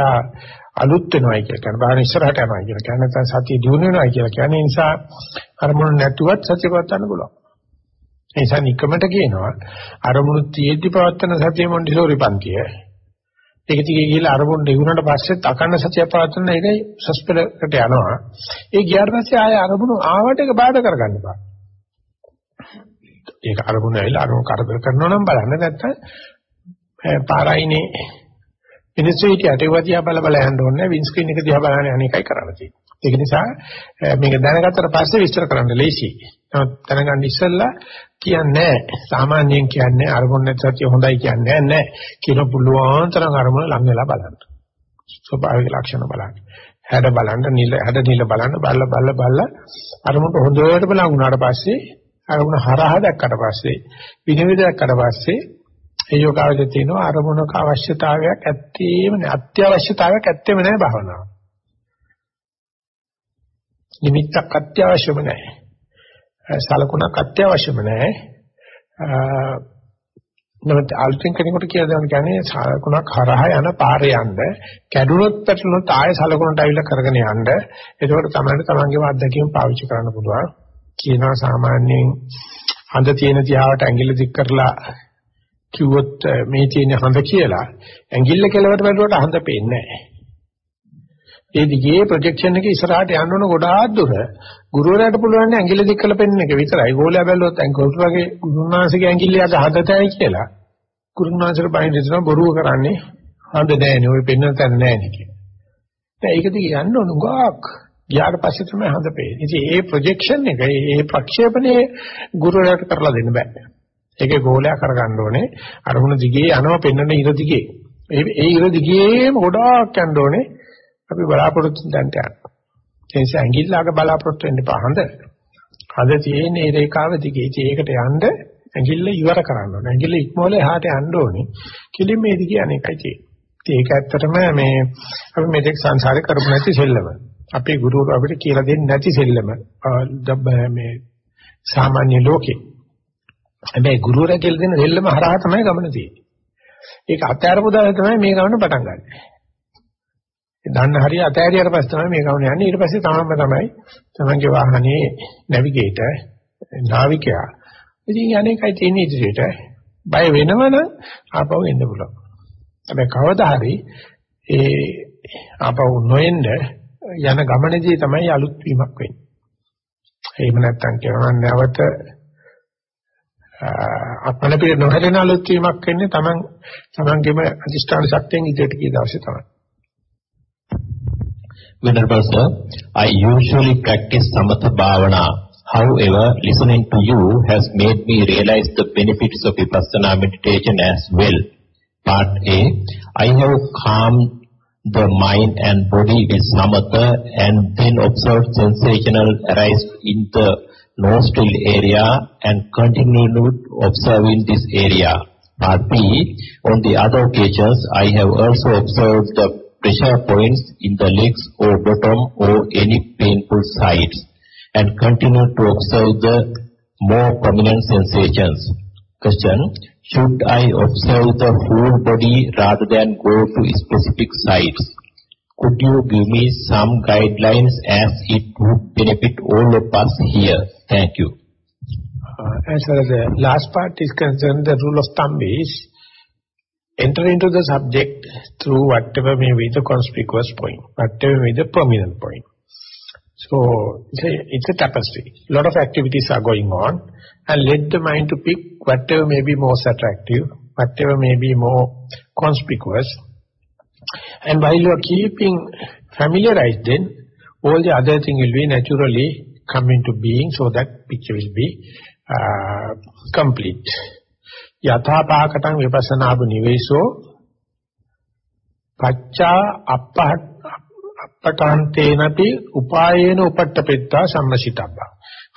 Speaker 1: අලුත් වෙනවයි කියලා කියන්නේ. බාහිර ඉස්සරහට යනවා කියලා කියන්නේ. නැත්නම් සතිය දිනු වෙනවා කියලා කියන්නේ. නිසා අරමුණ නැතුවත් සතිය පවත්වන්න පුළුවන්. ඒ නිසා නිකමට කියනවා අරමුණු තියෙද්දි පවත්තන සතිය මොන්ඩිසෝරි පන්තිය. ඒක තිගේ ගිහලා අරමුණු දෙගුණට පස්සෙත් අකන්න සතිය පවත්තන එකයි සස්පෙලකට යනවා. ඒ ගියාට පස්සේ ආය අරමුණු ආවට ඒක බාධා කරගන්න බෑ. ඒක අරමුණ ඇවිල්ලා අරමුණ කරදර කරනවා නම් බලන්න නැත්තම් පාරයිනේ මිනිස්සු හිටියට ඒවා දිහා බල බල යන්න ඕනේ වින් ස්ක්‍රීන් එක දිහා බලන්නේ අනේකයි කරන්න තියෙන්නේ. ඒක නිසා මේක දැනගත්තට පස්සේ විස්තර කරන්න ලේසි. නමුත් දැනගන්න ඉස්සෙල්ලා කියන්නේ සාමාන්‍යයෙන් කියන්නේ අරමුණ නැති හොඳයි කියන්නේ නැහැ. කියන පුළුවන් තරම් අරමුණ ලඟ වෙලා බලන්න. ස්වභාවික ලක්ෂණ බලන්න. හැඩ බලන්න, නිල හැඩ නිල බලන්න, බල්ල බල්ල බල්ල අරමුණට හොඳටම ලඟ වුණාට පස්සේ අරමුණ හරහා දැක්කට පස්සේ විනිවිද දැක්කට පස්සේ ඒ යෝගාවචර තියෙනවා අරමුණක අවශ්‍යතාවයක් ඇත්තේම නෑ අත්‍යවශ්‍යතාවයක් ඇත්තේම නෑ භවනාව. නිමිත්තක් අත්‍යවශ්‍යම නෑ. සලකුණක් අත්‍යවශ්‍යම නැහැ. නමුත් අලුතෙන් කෙනෙකුට කියලා දෙන්න කියන්නේ සලකුණක් හරහා යන පාරේ යන්න කැඩුනොත් පැටලුනොත් ආයෙ සලකුණට අවිල කරගෙන යන්න. එතකොට තමයි තමන්ගේම අත්දැකීම් පාවිච්චි කරන්න පුළුවන්. කියනවා සාමාන්‍යයෙන් හඳ තියෙන තියාවට ඇඟිල්ල දික් කරලා කිව්වොත් මේ තියෙන හඳ කියලා ඇඟිල්ල කෙලවට බැලුවට හඳ පේන්නේ නැහැ. ඒ දිගේ ප්‍රොජෙක්ෂන් එක ඉස්සරහට යන්න ඕන ගොඩාක් දුර ගුරුවරයාට පුළුවන් ඇඟිල්ල දික් කරලා පෙන්නන එක විතරයි. ගෝලයා බැලුවොත් ඇඟිල්ල වගේ ගුරුනාංශගේ ඇඟිල්ල යක හදතයි කියලා. ගුරුනාංශට බයින් දෙනවා බොරුව කරන්නේ හඳ නැහැ ඔය පෙන්නන තැන නැහැ නේ කියලා. දැන් ඒක දිගේ යන්න ඕන ගාක්. ගියාට පස්සේ තමයි හඳ පේන්නේ. ඉතින් ඒ ප්‍රොජෙක්ෂන් එක ඒ ප්‍රක්ෂේපණයේ ගුරුවරයාට කරලා දෙන්න බෑ. ඒකේ ගෝලයා කරගන්න ඕනේ. අරමුණ දිගේ යනවා පෙන්වන ඉර දිගේ. ඒ ඒ ඉර දිගේම ගොඩාක් යන්න ඕනේ. අපි බලාපොරොත්තු දැන්ට යන්න. ඒ නිසා ඇඟිල්ලාක බලාපොරොත්තු වෙන්න පහඳ. හද තියෙන ඒ රේඛාව දිගේ. ඒකට යන්න ඇඟිල්ල ඉවර කරන්න ඕනේ. ඇඟිල්ල ඉක්මවල එහාට යන්න ඕනේ. කිලින් මේ දිගේ අනේකයි තියෙන්නේ. ඒක ඇත්තටම මේ අපි මෙතෙක් සංසාරේ කරපු නැති සෙල්ලම. අපේ ගුරුවරු අපිට කියලා දෙන්නේ නැති සෙල්ලම. මේ සාමාන්‍ය ලෝකේ හැබැයි ගුරුවරයා කියලා දෙන දෙල්ලම හරහා තමයි ගමන තියෙන්නේ. ඒක අත්‍යරපු දාලා තමයි මේ ගමන පටන් ගන්න. ඒ දන්න හරිය අතෑරියට පස්සේ තමයි මේ ගමන යන්නේ. ඊට පස්සේ තමන්ම තමයි තමන්ගේ වාහනේ නැවිගේටර් නාවිකයා. ඉතින් අනේකයි තියෙන ඉදිරියට බය වෙනවනම් ආපහු එන්න පුළුවන්. හැබැයි කවදා හරි ඒ ආපහු නොඑන්න යන ගමනේදී තමයි අලුත් වීමක් වෙන්නේ. එහෙම නැත්නම් කියනවා නැවත අත්මන පිට නොහැරෙන අලුත් වීමක් වෙන්නේ Taman Tamanගේම අධිෂ්ඨාන ශක්තියෙන් ඉදිරියට ගිය දවසේ තමයි.
Speaker 2: Venerable sir, I usually practice samatha bhavana. However, listening to you has made me realize the benefits of vipassana meditation as well. Part A, I have calmed the mind and body with samatha and then observed sensational arise in the nostril area and continued observing this area. Part B, on the other occasions, I have also observed the pressure points in the legs or bottom or any painful sides and continue to observe the more prominent sensations. Question, should I observe the whole body rather than go to specific sites? Could you give me some guidelines as it would benefit all of us here? Thank you.
Speaker 1: Uh, as far as the last part is concerned, the rule of thumb is enter into the subject through whatever may be the conspicuous point, whatever may be the prominent point. So it's a, it's a tapestry. A lot of activities are going on and let the mind to pick whatever may be most attractive, whatever may be more conspicuous and while you are keeping familiarized then, all the other thing will be naturally come into being so that picture will be uh, complete. යථාපාකටං විපස්සනාබු නිවේසෝ පච්චා අප්පටාන්තේනපි උපායේන උපට්ඨපෙත්තා සම්මසිතබ්බා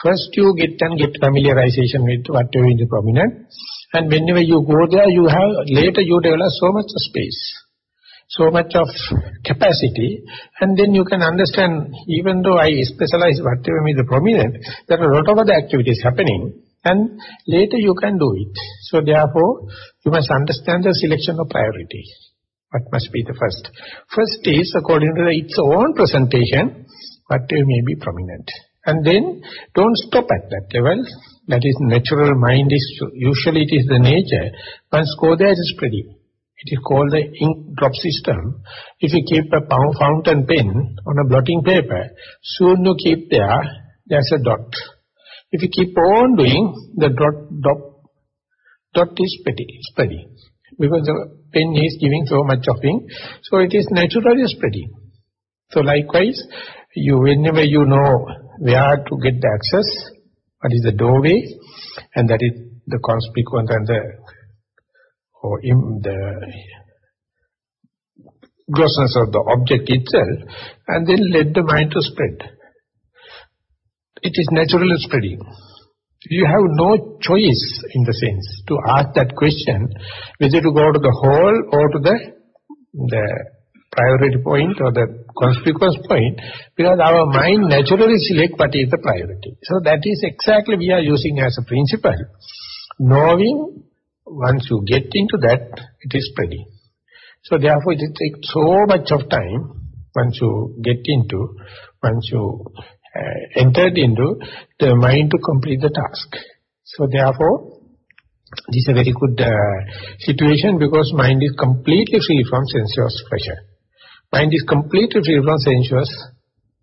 Speaker 1: first you get and get familiarization with whatever is prominent and whenever you go there you have later you develop so much space so much of capacity and then you can understand even though I specialize whatever is the prominent, there are a lot of other activities happening and later you can do it. So therefore you must understand the selection of priority. What must be the first? First is according to the, its own presentation, whatever may be prominent. And then don't stop at that level. That is natural mind is usually it is the nature. Once go there it is pretty. It is called the ink drop system. If you keep a fountain pen on a blotting paper, soon you keep there, there's a dot. If you keep on doing, the dot, dot, dot is spreading. Because the pen is giving so much of ink, so it is naturally spreading. So likewise, you whenever you know where to get the access, what is the doorway, and that is the conspicuous and the or in the grossness of the object itself and then let the mind to spread. It is naturally spreading. You have no choice in the sense to ask that question whether to go to the whole or to the, the priority point or the conspicuous point because our mind naturally select what is the priority. So that is exactly we are using as a principle. Knowing once you get into that, it is spreading. So therefore it takes so much of time once you get into, once you entered into the mind to complete the task. So therefore, this is a very good uh, situation because mind is completely free from sensuous pressure. Mind is completely free from sensuous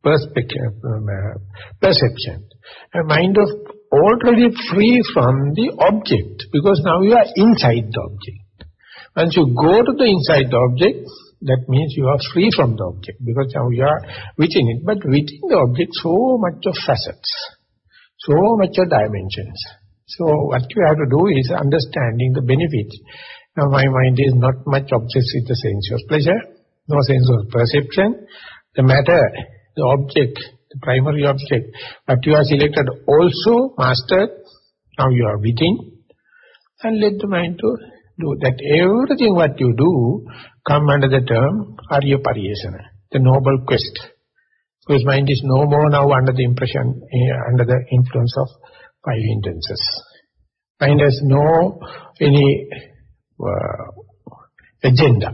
Speaker 1: um, uh, perception. A mind of already free from the object because now you are inside the object. Once you go to the inside the object, that means you are free from the object because now you are within it. But within the object, so much of facets, so much of dimensions. So what you have to do is understanding the benefits. Now my mind is not much obsessed with the sensuous pleasure, no sense of perception. The matter, the object, the primary object, but you have selected also mastered, now you are within, and let the mind to do that. Everything what you do come under the term Arya Pariyesana, the noble quest. Whose mind is no more now under the impression, uh, under the influence of five hindrances. Mind has no any uh, agenda.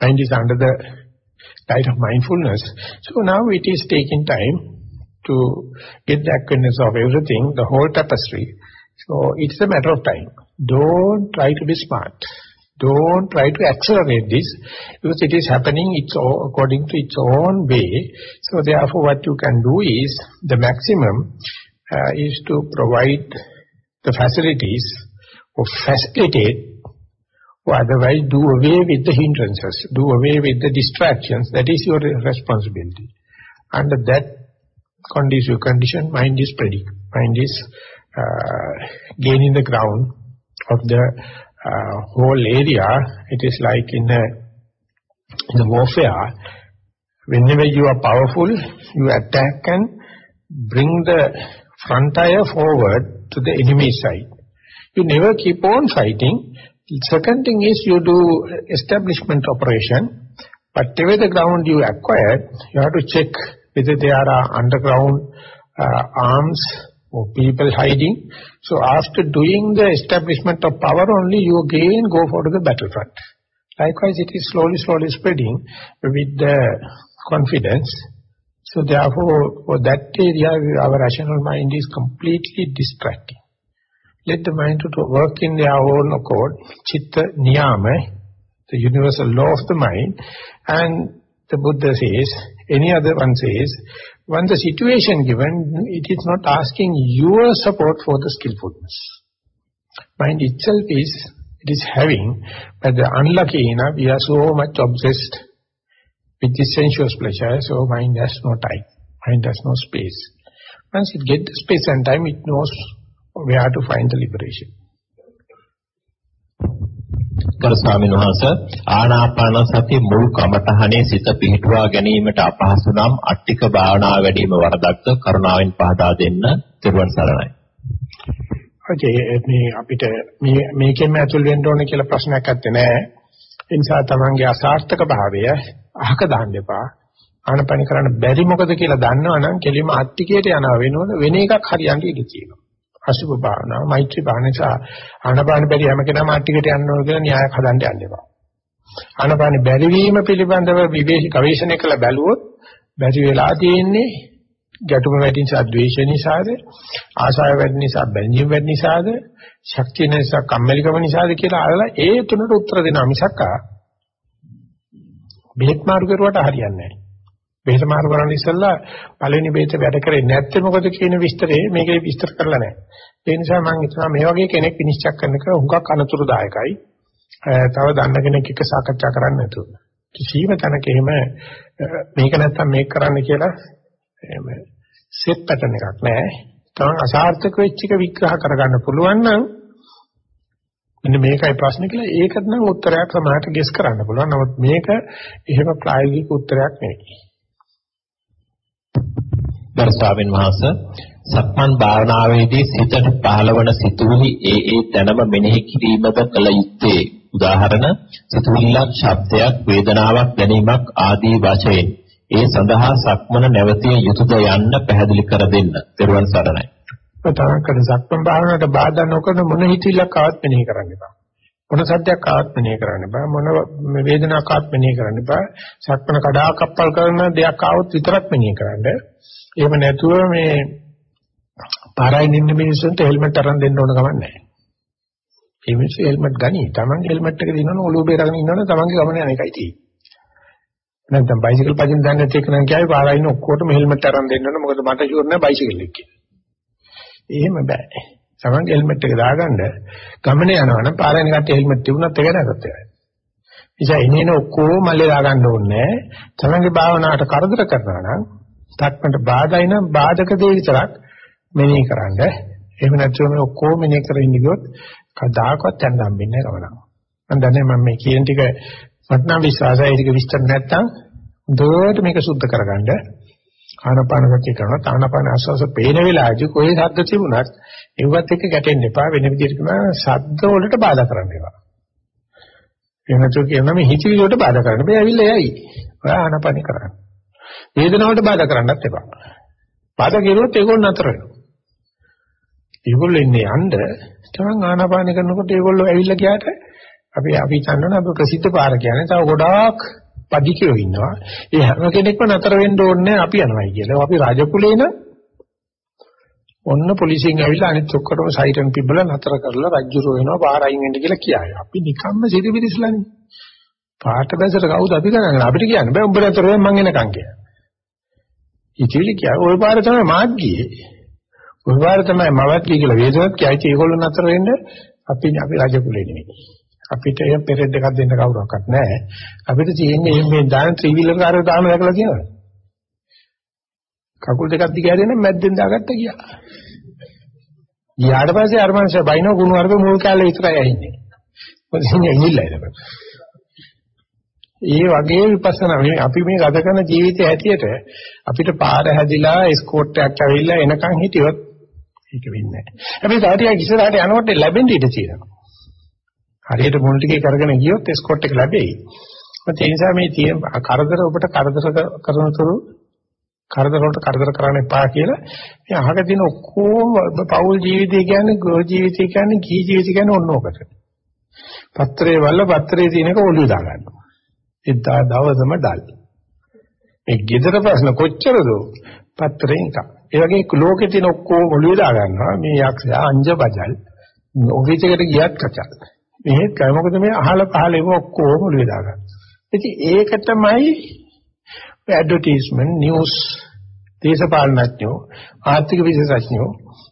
Speaker 1: Mind is under the light of mindfulness. So now it is taking time to get the awareness of everything, the whole tapestry. So it's a matter of time. Don't try to be smart. Don't try to accelerate this because it is happening it's according to its own way. So therefore what you can do is the maximum uh, is to provide the facilities or facilitate or otherwise do away with the hindrances, do away with the distractions. That is your responsibility. Under that condition, condition mind is spreading. Mind is gaining the ground of the uh, whole area. It is like in the, in warfare. Whenever you are powerful, you attack and bring the front tire forward to the enemy side. You never keep on fighting. Second thing is you do establishment operation. But whatever the ground you acquired, you have to check whether there are underground uh, arms or people hiding. So after doing the establishment of power only, you again go for the battlefront. Likewise, it is slowly, slowly spreading with the confidence. So therefore, for that area, our rational mind is completely distracting. Let the mind to work in their own accord, chitta niyama, the universal law of the mind, and the Buddha says, any other one says, when the situation given, it is not asking your support for the skillfulness. Mind itself is, it is having, but the unlucky enough, we are so much obsessed with the sensuous pleasure, so mind has no time, mind has no space. Once it gets the space and time, it knows where to find the liberation.
Speaker 2: ගරු ස්වාමීන් වහන්ස ආනාපාන සති මුල් කමඨහනේ සිත පිහිටුවා ගැනීමට අපහසු නම් අට්ටික භාවනා වැඩිම වරදක්ද කරුණාවෙන් පහදා දෙන්න තිරුවන් සරණයි.
Speaker 1: ඔකේ මේ අපිට මේ මේකෙන් ඇතුල් වෙන්න ඕනේ කියලා ප්‍රශ්නයක් නැත්තේ නෑ. ඒ නිසා තමන්ගේ අසාර්ථක භාවය අහක දාන්න එපා. ආනපන කරන්න බැරි මොකද කියලා දන්නවනම් කෙලිම අට්ටිකයට යනවා වෙනවන වෙන එකක් හරියන්නේ ඉඳී තියෙනවා. අසුභ භාවනාව, මෛත්‍රී භාවනාව, ආනපාන බැරි හැම කෙනාම අට්ටිකට යන්න ඕන කියලා න්‍යායක් හදන්න යන්න එපා. ආනපාන බැරි වීම පිළිබඳව විවේක ගවේෂණය කළ බැලුවොත් බැරි වෙලා තියෙන්නේ ගැටුම වැඩි නිසා ද්වේෂ නිසාද ආශාව වැඩි නිසා බැඳීම් වැඩි නිසාද ශක්තිය නිසා කම්මැලිකම නිසාද කියලා අහලා ඒ තුනට උත්තර දෙනවා මිසක් බෙහෙත් මාරු කරුවට හරියන්නේ නැහැ. බෙහෙත මාරු කරන්න ඉස්සෙල්ලා පළවෙනි බෙහෙත වැඩ කරේ නැත්නම් මොකද කියන විස්තරේ මේකේ විස්තර කරලා නැහැ. ඒ නිසා මම හිතනවා මේ වගේ කෙනෙක් විනිශ්චය කරන එක හුඟක් අනතුරුදායකයි. තව දන්න කෙනෙක් එක්ක සාකච්ඡා කරන්න නැතුව. කිසිම තැනක එහෙම මේක නැත්තම් මේක කරන්න කියලා එහෙම සෙට් පැටර්න් එකක් නැහැ. තමන් අසාර්ථක වෙච්ච එක විග්‍රහ කරගන්න පුළුවන් නම් මෙන්න මේකයි ප්‍රශ්නේ කියලා ඒකට නම් උත්තරයක් සමහරට ගෙස් කරන්න පුළුවන්. නමුත් මේක එහෙම ප්‍රායෝගික උත්තරයක් නෙවෙයි.
Speaker 2: ගරු ස්වාමීන් වහන්සේ සක්මන් භාවනාවේදී සිතට පහළවන සිතුවිලි ඒ ඒ තැනම මෙනෙහි කිරීමද කල යුත්තේ උදාහරණ සිතුවිල්ලක්, ශබ්දයක්, වේදනාවක්, දැනීමක් ආදී වශයෙන් ඒ සඳහා සක්මන නැවතිය යුතුයද යන්න පැහැදිලි කර දෙන්න. ත්වන් සරණයි.
Speaker 1: පතරකට සක්මන් භාවනාවට බාධා නොකරන මොන හිතිලක් ආවත් මෙනෙහි කරන්න එපා. මොන සද්දයක් ආවත් මෙනෙහි කරන්න එපා. මොන වේදනාවක් ආවත් මෙනෙහි කරන්න එපා. සක්මන කඩා කප්පල් කරන දෙයක් ආවොත් විතරක් මෙනෙහි කරන්න. එහෙම නැතුව මේ පාරයින් ඉන්න මිනිස්සුන්ට හෙල්මට් අරන් දෙන්න ඕන කමක් නැහැ. මේ මිනිස්සු හෙල්මට් ගනි. Taman හෙල්මට් එක දිනනවනේ ඔළුව බේරගෙන ඉන්නවනේ Tamanගේ ගමන යන එකයි තියෙන්නේ. නැත්නම් බයිසිකල් පදින්න දන්නේ නැති එක නම් කියයි පාරයින් ඔක්කොටම හෙල්මට් අරන් දෙන්න ඕන. මොකද මට ෂුවර් නැහැ බයිසිකල් එක කියලා. එහෙම බෑ. Tamanගේ හෙල්මට් එක දාගන්න ගමනේ යනවා නම් පාරයින් කට්ටිය හෙල්මට් තිබුණත් ඒක නැගත් එකයි. නිසා එනේන ඔක්කොම මල්ලේ දාගන්න ඕනේ. Tamanගේ භාවනාවට කරදර කරනවා නම් තක්මට බාධායි නම් බාධක දේ විතරක් මෙනෙහි කරන්න. එහෙම නැත්නම් මේ ඔක්කොම මෙනෙහි කරගෙන ගියොත් කවදාකවත් යන්න හම්බෙන්නේ නැහැ කවදාවත්. මම දන්නේ මම මේ කියන ටික වටනා විශ්වාසය ටික විස්තර නැත්තම් දුවට මේක සුද්ධ කරගන්න ආනපාන සතිය කරනවා තානපාන ආස්වාස පේන වෙලාවදී කොයි ශබ්ද තිබුණත් ඒවත් එක්ක ගැටෙන්න එපා වෙන විදිහට කරනවා ශබ්ද වලට බාධා කරන්න එපා. එහෙනම් කියනවා මේ හිතවිලි වලට බාධා කරන්න බෑ ඇවිල්ලා යයි. ඔය ආනපාන කරන්න. වේදනාවට බාධා කරන්නත් එපා. බාධා කෙරුවොත් ඒගොල්ලෝ නතර වෙනවා. ඒගොල්ලෝ ඉන්නේ යන්න තමන් ආනාපාන කරනකොට ඒගොල්ලෝ ඇවිල්ලා ගියාට අපි අපි හිතනවා අපි ප්‍රසිද්ධ පාර කියන්නේ තව ගොඩාක් පදිකයෝ ඉන්නවා. ඒ හැම කෙනෙක්ම නතර වෙන්න ඕනේ අපි යනවායි කියලා. අපි රාජකුලේ නම් ඔන්න පොලිසියෙන් ඇවිල්ලා අනිත් ඔක්කොටම සයිරන් පිබ්බලා නතර කරලා රජ්ජුරෝ වෙනවා පාර අයින් වෙන්න කියලා කියයි. අපි නිකම්ම සිටිවිලිස්ලානේ. පාට බැසට කවුද අපි කරන්නේ? අපිට කියන්න බෑ උඹ නතර වෙන්න මං එනකන් කියලා. ඉතිලි කියයි ওই පාර තමයි මාත් ගියේ. ওই පාර තමයි මවත් ගියේ කියලා වේදවත් කියයි ඒගොල්ලෝ නතර වෙන්න අපි අපි රජකුලේ නෙමෙයි. අපිට ඒ පෙරෙඩ් එකක් දෙන්න කවුරක්වත් නැහැ. අපිට තියෙන්නේ මේ දාන ත්‍රිවිලර් කාර්යය දාන දැකලා කියනවා. කකුල් දෙකක් දිගහැරෙන මැද්දෙන් දාගත්ත ගියා. ගියාට පස්සේ අර මනුස්සයා බයිනෝ කුණු අරපේ මුල් කාලේ විතරයි ඇහින්නේ. මොකද ඉන්නේ ඇඟිල්ලයි නේද? ඒ වගේ විපස්සනා මේ අපි මේ ගත කරන ජීවිතය හැටියට අපිට පාර හැදිලා ස්කෝට් එකක් ඇවිල්ලා එනකන් හිටියොත් ඒක වෙන්නේ නැහැ. හැබැයි තව ටිකක් ඉස්සරහට යනකොට ලැබෙන්න ඉඩ තියෙනවා. හරියට මුල් ටිකේ කරගෙන ගියොත් ස්කෝට් එක ලැබෙයි. ඒ නිසා මේ තියෙන කරදර ඔබට කරදර කරනතුරු කරදර වලට කරදර කරන්න එපා කියලා මේ අහක තියෙන ඔක්කොම පෞල් ජීවිතය කියන්නේ ගෘහ ජීවිතය කියන්නේ කී ජීවිතය කියන්නේ ඔන්න ඔකට. පත්‍රයේ වල පත්‍රයේ තියෙනක ඔළුව දා ගන්නවා. එදා දවසම ඩල්. මේ gedara ප්‍රශ්න කොච්චරද? පත්‍රයෙන් එක. ඒ වගේ ලෝකේ තියෙන ඔක්කොම ඔළුවේ දා ගන්නවා. මේ යක්ෂයා අංජ බජල්. ඔෆිස් එකට ගියත් කචල්. මෙහෙත් කයි මොකද මේ අහල පහල ඒව ඔක්කොම ඔළුවේ දා ගන්න. ඉතින් ඒක තමයි ඇඩ්වර්ටයිස්මන්ට් නිවුස් දේශපාලනඥයෝ ආර්ථික විශේෂඥයෝ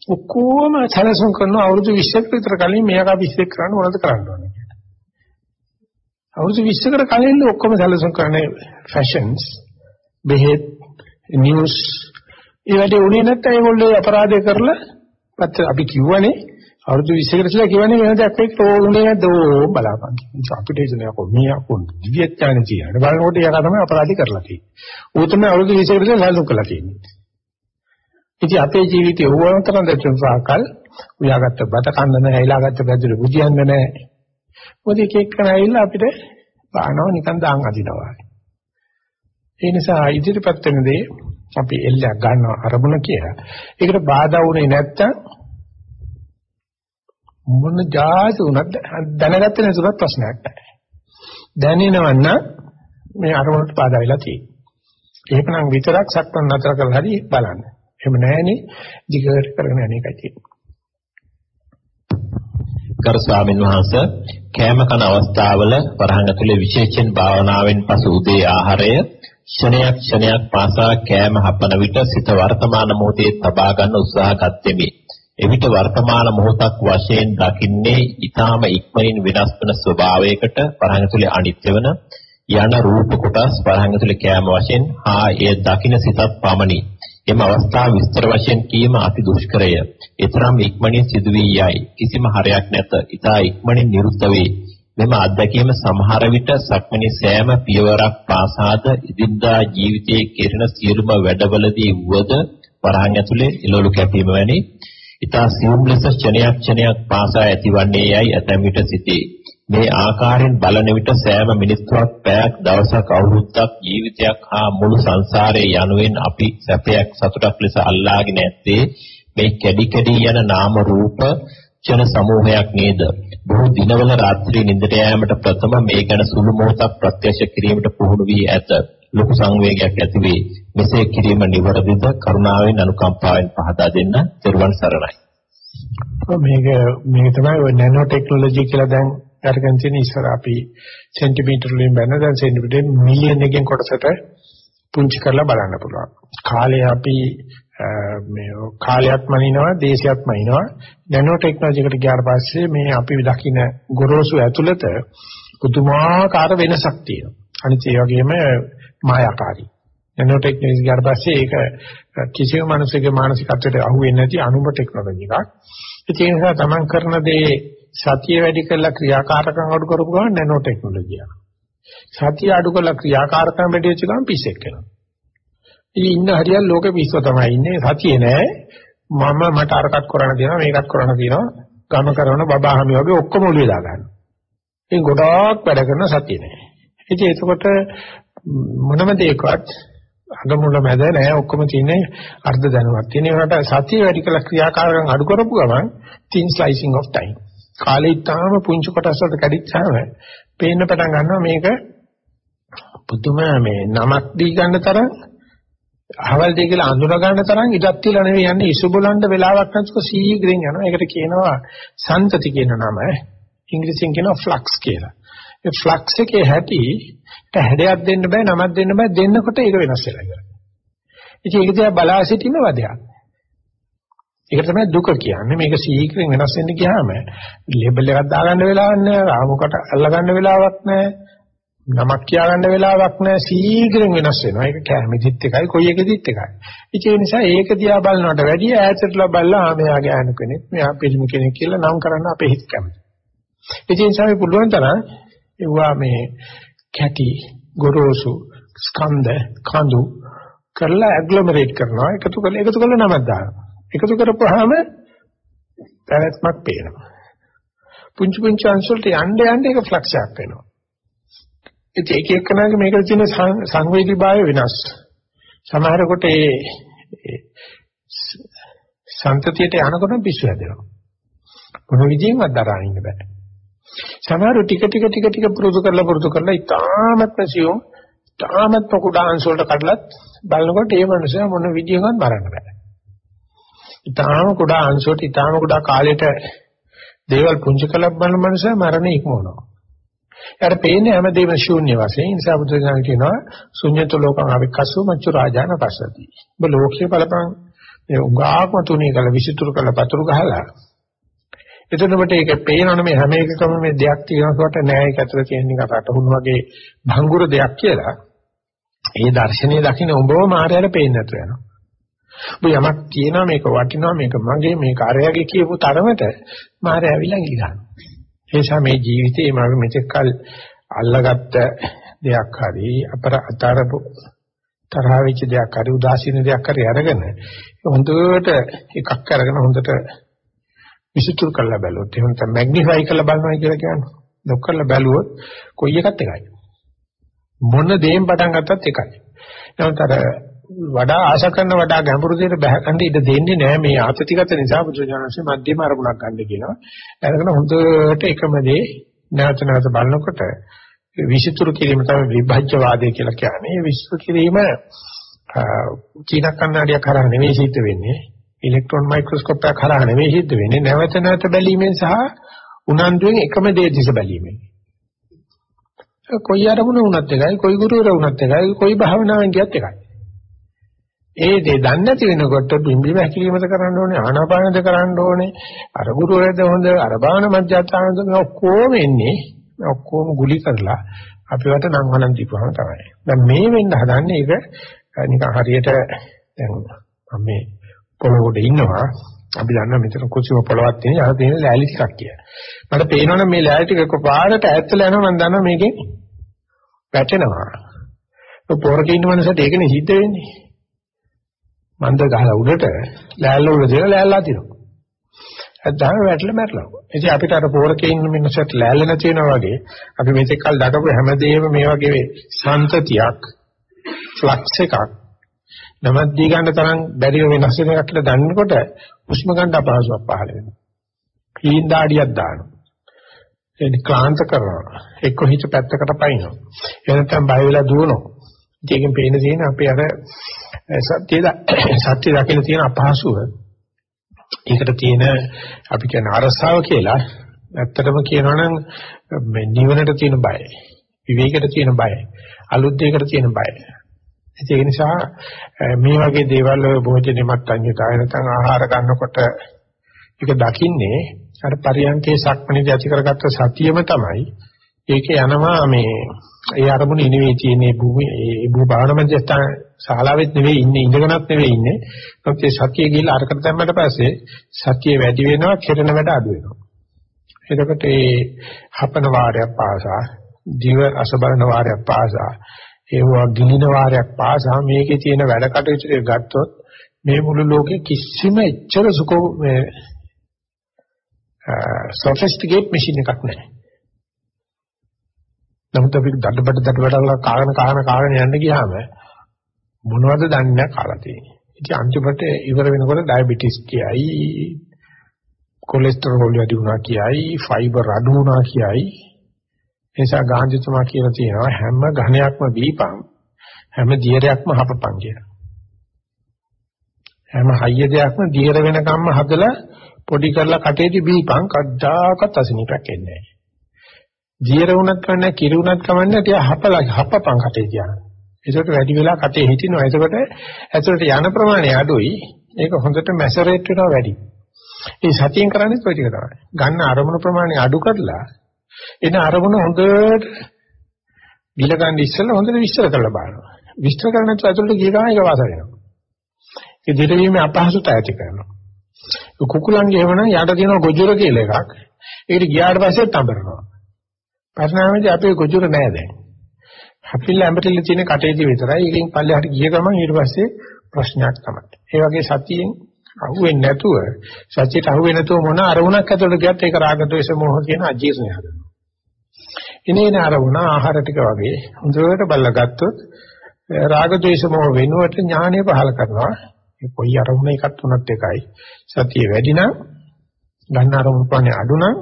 Speaker 1: ඔක්කොම සැලසුම් කරන අවුරුදු 20ක විතර කලින් මේක අපි ඉස්සෙක් කරන්න මොනවද කරන්න ඕනේ කියලා. අවුරුදු 20කට කලින් ඔක්කොම සැලසුම් කරන්නේ ෆැෂන්ස් බෙහෙත් නිවුස් ඒ වැඩේ උනේ නැත්නම් ඒගොල්ලෝ අපරාධය කරලා පත්‍ර අපි කිව්වනේ අවුරුදු 20කට ඉස්සෙල්ලා කිව්වනේ වෙන දෙයක් එක්ක ඕනේ නැද්ද ඕ බලාපන්. අපිට ඉතනේ කො මියා කො දිවිච්චානේ කියන්නේ. බලනකොට ඒක තමයි අපරාධي කරලා තියෙන්නේ. ඌ තමයි අවුරුදු 20කට ඉස්සෙල්ලා සැලසුම් කරලා තියෙන්නේ. ඉතින් අපේ ජීවිතේ ඕවම තරම් දැක්කම සාකල් උයාගත්ත බත කන්න නැහැ, හිලාගත්ත බැදුරු බුදියන්න නැහැ. මොකද එක එක කරන ඇවිල්ලා අපිට බානවා නිකන් දාන් අදිනවා. ඒ නිසා ඉදිරිපත් වෙන දේ අපි එල්ලයක් ගන්නවා අරමුණ කියලා. ඒකට බාධා වුණේ නැත්තම් මොන જાති උනත් දැනගත්තේ නැතුවත් ප්‍රශ්නයක් නැහැ. දැනෙනවන්න මේ අරමුණට බාධා වෙලා තියෙන්නේ. ඒකනම් විතරක් සක්මන් නතර කරලා හරි බලන්න. එහෙම නැහැනේ දිගට කරගෙන යන එකයි තියෙන්නේ.
Speaker 2: ගරු ස්වාමීන් වහන්ස කෑම කන අවස්ථාවල වරහන් ඇතුලේ විශේෂයෙන් භාවනාවෙන් පසු උදේ ආහාරය ක්ෂණයක් ක්ෂණයක් පාසා කෑම හපන විට සිත වර්තමාන මොහොතේ තබා ගන්න උත්සාහ ගත්තෙමි. එවිට වර්තමාන මොහොතක් වශයෙන් දකින්නේ ඊටාම ඉක්මනින් වෙනස් වන ස්වභාවයකට වරහන් ඇතුලේ අනිත්‍ය වන යන රූප කොටස් වරහන් ඇතුලේ කෑම වශයෙන් හා එය දකින්න සිතත් පමණි. එම අවස්ථාව විස්තර වශයෙන් කීම අති දුෂ්කරය. ඒතරම් ඉක්මනින් සිදුවී යයි. කිසිම හරයක් නැත. ඊතා ඉක්මනින් නිරුද්ධ වේ. මෙම අත්දැකීම සමහර විට සක්මණේ සෑම පියවරක් පාසාද ඉදින්දා ජීවිතයේ කෙරෙන සියලුම වැඩවලදී වුවද වරහන් ඇතුලේ එළවලු කැපීම වැනි ඊතා සියුම් ලෙස ක්ෂණයක් ක්ෂණයක් පාසා ඇතිවන්නේ යයි ඇතැම් විට සිටේ. මේ ආකාරයෙන් බලන විට සෑම මිනිත්තුවක් පැයක් දවසක් අවුරුද්දක් ජීවිතයක් හා මුළු සංසාරයේ යනුවෙන් අපි සැපයක් සතුටක් ලෙස අල්ලාගෙන ඇත්තේ මේ කැඩි කැඩි යන නාම රූප චන සමූහයක් නේද? බොහෝ දිනවල රාත්‍රී නිින්දට යෑමට ප්‍රථම මේ ගැන සුළු මොහොතක් ප්‍රත්‍යක්ෂ කිරීමට පුහුණු වී ඇත. ලොකු සංවේගයක් ඇති වේ මෙසේ කිරීම නිවැරදිද? කරුණාවෙන් අනුකම්පාවෙන් පහදා දෙන්න ත්වන් සරණයි.
Speaker 1: මේක මේක තමයි ඔය නැනෝ ටෙක්නොලොජි කියලා දැන් අරගෙන තියෙන ඉස්සර අපි සෙන්ටිමීටර වලින් බැලන දැන් සෙන්ටිමීටර මිලියන් එකකින් කොටසට පුංචි කරලා බලන්න පුළුවන්. කාලේ අපි මේ කාලයත් මනිනවා දේශයත් මනිනවා නැනෝ ටෙක්නොලොජි එකට ගියාට පස්සේ මේ අපි දකින ගොරෝසු ඇතුළත පුදුමාකාර වෙනසක් තියෙනවා. අනිත් ඒ වගේම මායාකාරී. නැනෝ ටෙක්නොලොජි ගියාට පස්සේ ඒක කිසිම මිනිසෙකුගේ මානසිකත්වයට අහු වෙන්නේ නැති අනුම ටෙක්නොලොජි එකක්. ඒ නිසා තමන් කරන දේ සතිය වැඩි කරලා ක්‍රියාකාරකම් අඩු කරපු ගමන් නැනෝ ටෙක්නොලොජි යනවා. සතිය අඩු කරලා ක්‍රියාකාරකම් වැඩි වෙච්ච ගමන් පිස්සෙක් වෙනවා. ඉතින් ඉන්න හරියක් ලෝකෙ පිස්සුව තමයි ඉන්නේ. සතිය නෑ. මම මට අරකට කරන්න දෙනවා මේකත් කරන්න තියෙනවා. ගම කරන බබාහමි වගේ ඔක්කොම ඔළුවේ දා ගන්නවා. ඉතින් ගොඩාක් වැඩ කරන සතිය නෑ. ඉතින් ඒකකොට මොනම දෙයකවත් අගමුල මැද නෑ ඔක්කොම තියෙන්නේ අර්ධ දැනුමක් තියෙන ඒකට සතිය වැඩි කළ ක්‍රියාකාරකම් අඩු කරපු ගමන් thin slicing of time කාලේ ඊටාම පුංචි කොටස් වලට කැඩිච්චාම පේන්න පටන් ගන්නවා මේක පුදුම මේ නමක් දී ගන්න තරම් අහවල් දෙය කියලා අඳුර ගන්න තරම් ඉඩක් තියලා නෙවෙයි යන්නේ ඉසු බලන්න වෙලාවක් නැතුව සීඝ්‍රයෙන් යනවා. ඒකට කියනවා සන්තති කියන නම. ඉංග්‍රීසියෙන් කියනවා ෆ්ලක්ස් කියලා. ඒ ෆ්ලක්ස් එකේ හැටි හැඩයක් දෙන්න බෑ නමක් දෙන්න බෑ දෙන්නකොට ඒක වෙනස් වෙලා ඉවරයි. ඉතින් ඒක දිහා බලා සිටින වදයක්. ඒක තමයි දුක කියන්නේ. මේක සීක්‍රෙන් වෙනස් වෙන්න ගියාම ලේබල් එකක් දාගන්න වෙලාවක් නැහැ. රාමුකට අල්ලගන්න වෙලාවක් නැහැ. නමක් කියාගන්න වෙලාවක් නැහැ. සීක්‍රෙන් වෙනස් වෙනවා. ඒක කැමෙදිත් එකයි කොයි එකෙදිත් එකයි. ඒ නිසා ඒක දිහා බලනකොට වැඩි ඈතටලා බලලා ආ මෙයා ගෑනු කෙනෙක්, මෙයා පිළිම කෙනෙක් කියලා නම් කරන්න අපේ හිත කැමති. ඒ නිසා මේ පුළුවන් තරම් ඒවා මේ කැටි, ගොරෝසු, ස්කන්ධ, කඳු කරලා ඇග්ලොමරේට් කරනවා. එකතු කරලා එකතු කරලා නමක් දානවා. එකතු කරපුවාම පැවැත්මක් පේනවා. පුංචි පුංචි අංශ වලට යන්න යන්න ඒක ෆ්ලක්ස් එකක් වෙනවා. ඉතින් ඒක එක්කනගේ මේකට තියෙන සංවේදීභාවය වෙනස්. සමහර කොට ඒ සන්තතියට යනකොට පිස්සු හැදෙනවා. මොන විදියෙන්වත් දරා ඉන්න බෑ. සමහර ටික ටික ටික ටික පුරුදු කරලා පුරුදු කරලා ඉතාමත්ම සියුම් ඉතාමත්ම කුඩා අංශ වලට කඩලත් බලනකොට ඒ මනුස්සයා මොන විදියෙන්වත් බලන්න බෑ. ඊටාම කුඩා අංශුවට ඊටාම කුඩා කාලෙට දේවල් පුංචි කළක් බලන මනුස්සයා මරණය ඉක්මවනවා. එයාට පේන්නේ හැමදේම ශූන්‍ය වශයෙන්. ඒ නිසා බුදුසසුන කියනවා ශුන්‍යත ලෝකං අවික්කසු මච්චු රාජාන පස්සති. ඔබ ලෝකයේ බලපං මේ උගාක්ම තුනී කළ විසිතුරු කළ පතුරු ගහලා. එතනකොට ඒක පේනවනේ මේ හැම එකකම මේ දෙයක් තියෙනකොට නෑ ඒක ඇතුළ තියෙන එක රටහුණු වගේ භංගුර දෙයක් කියලා. ඒ දර්ශනීය දකින්න ඔබව මායයට පේන්නේ නැතුව යනවා. ඔබ යමක් කියනවා මේක වටිනවා මේක මගේ මේක අරයාගේ කියපු තරමට මාරය ඇවිල්ලා ගිහනවා. ඒ නිසා මේ ජීවිතේ මම මෙතෙක් කල අල්ලගත්ත දෙයක් හරි අපර අතරපු තරහ වෙච්ච දෙයක් හරි උදාසීන දෙයක් හරි අරගෙන හොඳට එකක් අරගෙන හොඳට විසිතුරු කරලා බැලුවොත් එහෙනම් තමයි මැග්නිෆයි කරලා බලනවා කියලා කියන්නේ. ලොක් කරලා බැලුවොත් කොයි එකත් එකයි. මොන දේෙන් පටන් ගත්තත් එකයි. නමුත් අර වඩා ආශා කරන වඩා ගැඹුරු දෙයට බහගන්න ඉඩ දෙන්නේ නැහැ මේ ආතතිගත නිසා බුදුජානකසේ මධ්‍යම අරමුණක් ගන්න කියනවා. එතන හොඳට එකම දේ නැවත නැවත බලනකොට විසිතුරු කිරීම තමයි විභජ්‍යවාදය කියලා කියන්නේ. මේ විසිතුරු කිරීම චීන කන්නඩියක් කරා නෙවෙයි සිද්ධ වෙන්නේ. ඉලෙක්ට්‍රෝන මයික්‍රොස්කෝප් එකක් කරා නෙවෙයි සිද්ධ වෙන්නේ. නැවත නැවත බැලීමෙන් සහ උනන්දුවෙන් එකම දේ දිස බැලීමෙන්. කොයි අරමුණ වුණත් එකයි, කොයි ගුරුවර වුණත් එකයි, කොයි භාවනාවෙන් ගියත් එකයි. ඒ දේ දන්නේ නැති වෙනකොට බිම්බි වැකිලිමද කරන්න ඕනේ ආනාපානද කරන්න ඕනේ අර ගුරුවරයාද හොඳ අර භාවන මධ්‍යස්ථානද ඔක්කොම එන්නේ ඔක්කොම ගුලි කරලා අපිවට නම් වලන් දීපුවම තමයි. දැන් මේ වෙන්න හදන්නේ ඒක නිකන් හරියට දැන් මම මේ පොළොවට ඉන්නවා. අපි දන්නා මෙතන කුසිම පොළවක් තියෙන යහ තියෙන ලෑලි ටිකක් කියලා. මට පේනවනේ මේ ලෑලි ටික එකපාරට ඈත්ලා යනවා මම දන්නවා මේකෙන් වැටෙනවා. පොරක ඉන්න මනසට ඒකනේ සිද්ධ වෙන්නේ. මන්ද ගහලා උඩට ලෑල්ල උඩ දෙන ලෑල්ල අදිනවා. සද්ධාම වැටලා මැරලා. ඉතින් අපිට අර පෝරකේ ඉන්න මිනිස්සුත් ලෑල්ල නැති වෙනවා වගේ අපි මේක කල් දකපු හැමදේම මේ වගේ සම්තතියක් ෆ්ලක්ස් එකක් නමත් දී ගන්න තරම් බැරිව වෙනස් වෙන එකක් කියලා දන්නකොට හුස්ම ගන්න අපහසුයක් පහළ වෙනවා. කීන් දාඩියක් දානවා. ඒක ක්ලාන්ත කරනවා. එක්ක හිත පැත්තකට පයින්නවා. එහෙම නැත්නම් බය වෙලා දුවනවා. ඒකෙන් පේන තියෙන අපේ අර සත්‍ය සත්‍ය දකින්න තියෙන අපහසුව. ඒකට තියෙන අපි කියන අරසාව කියලා ඇත්තටම කියනවනම් මේ නිවනට තියෙන බය. විවේකයට තියෙන බය. අලුත් දෙයකට තියෙන බය. ඒක නිසා මේ වගේ දේවල් ඔය භෝජනෙමත් අඤ්ඤතාය නැත්නම් ආහාර ගන්නකොට ඒක දකින්නේ අර පරියන්කේ සක්මණේදී ඇති කරගත්ත සතියම තමයි ඒක යනවා මේ ඒ අරමුණ ඉනෙවේ තියෙන්නේ භූමි ඒ භූ භාවන මධ්‍යස්ථාන ශාලාවෙත් නෙවෙයි ඉන්නේ ඉඳගෙනත් නෙවෙයි ඉන්නේ මොකද ඒ සතිය ගිහිල්ලා අරකට දැම්මට පස්සේ සතිය වැඩි වෙනවා කෙරෙන වැඩ අඩු වෙනවා එතකොට ඒ හපන වාරයක් පාසා දිව අසබරන වාරයක් පාසා ඒවා ගිලින වාරයක් පාසා මේකේ තියෙන වැඩ කටයුතු ගත්තොත් මේ මුළු ලෝකේ කිසිම එච්චර සුකෝ මේ සොෆිස්ටිකේට් මැෂින් එකක් නැහැ. නමුත් අපි දඩබඩ දඩබඩ කාගෙන කාගෙන කාගෙන යන්න ගියාම මොනවද දන්නේ නැහැ කාලා තියෙන්නේ. ඉතින් අන්තිමට ඉවර වෙනකොට ඩයබටිස් කියයි කොලෙස්ටරෝල් වැඩි වුණා කියයි ෆයිබර් අඩු වුණා කියයි නිසා ගාන්ධිතුමා කියලා තියෙනවා හැම ඝණයක්ම දීපං හැම දියරයක්ම හපපං කියලා. හැම හයිය දෙයක්ම දියර වෙනකම්ම හදලා පොඩි කරලා කටේදී බීපං කද්දාකත් අසනීපයක් එන්නේ නැහැ. දියර වුණත් කන්නේ කිරි වුණත් කමන්නේ ටික හපලා හපපං කටේ කියන. ඒකට වැඩි වෙලා කටේ හිටිනවා. ඒකට ඇතුළට යන ප්‍රමාණය අඩුයි. ඒක හොඳට මැසරේට් වෙනවා වැඩි. ඒ සතියෙන් කරන්නේ ඔය ටික තමයි. ගන්න අරමුණු ප්‍රමාණය අඩු කරලා එන අරමුණ හොඳට විල ගන්න ඉස්සෙල්ලා හොඳට විස්තර කරලා බලනවා. විස්තර කරන නැත්නම් ඇතුළට ගිය ගමන් ඒක වාස වෙනවා. ඒ දෙදවීමේ අපහසුතාවය ඇති කරනවා. කුකුලන්ගේ එහෙමනම් යට තියෙන ගොජුර කියලා එකක්. ඒකට ගියාට පස්සේ තඹරනවා. පරිණාමයේදී අපේ ගොජුර නෑ දැන්. අපිල ඇඹටිල්ල තියෙන කටේදී විතරයි. ඒකෙන් පල්ලෙහාට ගිය ගමන් ඊට පස්සේ ප්‍රශ්නයක් තමයි. ඒ වගේ සතියෙන් අහුවෙන්නේ නැතුව සත්‍යයට අහුවෙන්නේ නැතුව මොන අරමුණක් ඇතුළට ගියත් ඒක රාග ද්වේෂ මොහ කියන අජීර්ණය හදනවා. ඉනේන අරමුණ ආහාර ටික වගේ හොඳට බලගත්තොත් රාග ද්වේෂ මොහ වෙනුවට ඥානය පහල කරනවා. ඒ කොයි අරමුණ එකක් තුනත් එකයි. සතිය වැඩි නම් ගන්න අරමුණු ප්‍රමාණය අඩු නම්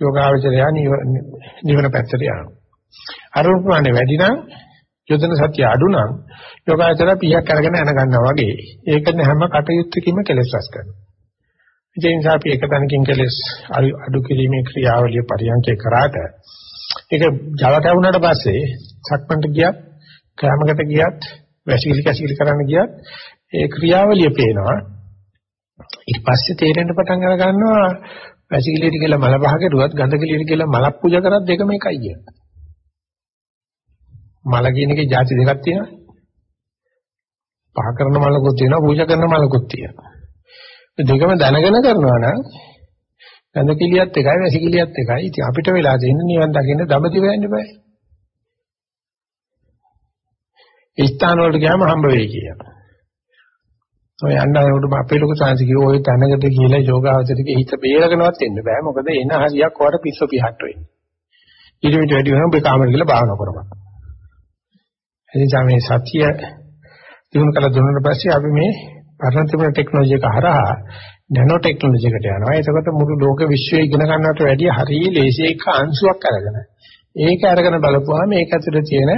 Speaker 1: යෝගාවචරය නිවන පැත්තට යනවා. අරමුණු ප්‍රමාණය වැඩි නම් යොදන සතිය අඩු නම් යෝගාචර පියක් අරගෙන යන ගන්නවා වගේ. ඒකනේ හැම කටයුත්තකින්ම කෙලස් රැස් කරනවා. ඒ නිසා අපි එක තැනකින් කෙලස් අඩු කිරීමේ ක්‍රියාවලිය පරියන්කේ කරාට ඒක ජලට වුණාට පස්සේ සක්මන්ට ගියත් කැමකට ගියත් වැසිකිලි කැසිකිලි කරන්න ගියත් ඒ ක්‍රියාවලිය පේනවා ඊට පස්සේ තේරෙන්න පටන් අර ගන්නවා වැසිකිලියට කියලා මල පහ කරුවත් ගඳ කිලියට කියලා මලක් පූජා කරත් දෙකම එකයි කියන්නේ. මල කියන එකේ ಜಾති දෙකක් තියෙනවා. පහ කරන මලකුත් තියෙනවා පූජා කරන මලකුත් තියෙනවා. දෙකම දැනගෙන කරනවා නම් ගඳ කිලියත් එකයි වැසිකිලියත් එකයි. ඉතින් අපිට වෙලා තියෙන්නේ නිවන් දකින්න දඹදිව යන්න බෑ. ඒ ස්ථාන වලට ගියාම හම්බ වෙයි කියලා. ඔය යන්නකොට අපේ ලොකු සංසි කිව්ව ඔය තැනකට කියලා යෝගාවචරික හිත බේරගෙනවත් එන්න බෑ මොකද එන හරියක් වඩ පිස්සු පිහට් වෙන්නේ ඊට විතර වැඩි වෙනවා ඔබ කාමර කියලා භාවනා කරපන් එනිසා මේ සතිය දිනු කළ දුන්නාට පස්සේ අපි මේ පරණ තිබුණ ටෙක්නොලොජි එක හරහා නැනෝ ටෙක්නොලොජි එකට යනවා එතකොට මුළු ලෝක විශ්වය ඉගෙන ගන්නවට වැඩිය හරිය ලේසි එක අංශුවක් අරගෙන ඒක අරගෙන බලපුවාම මේක ඇතුලේ තියෙන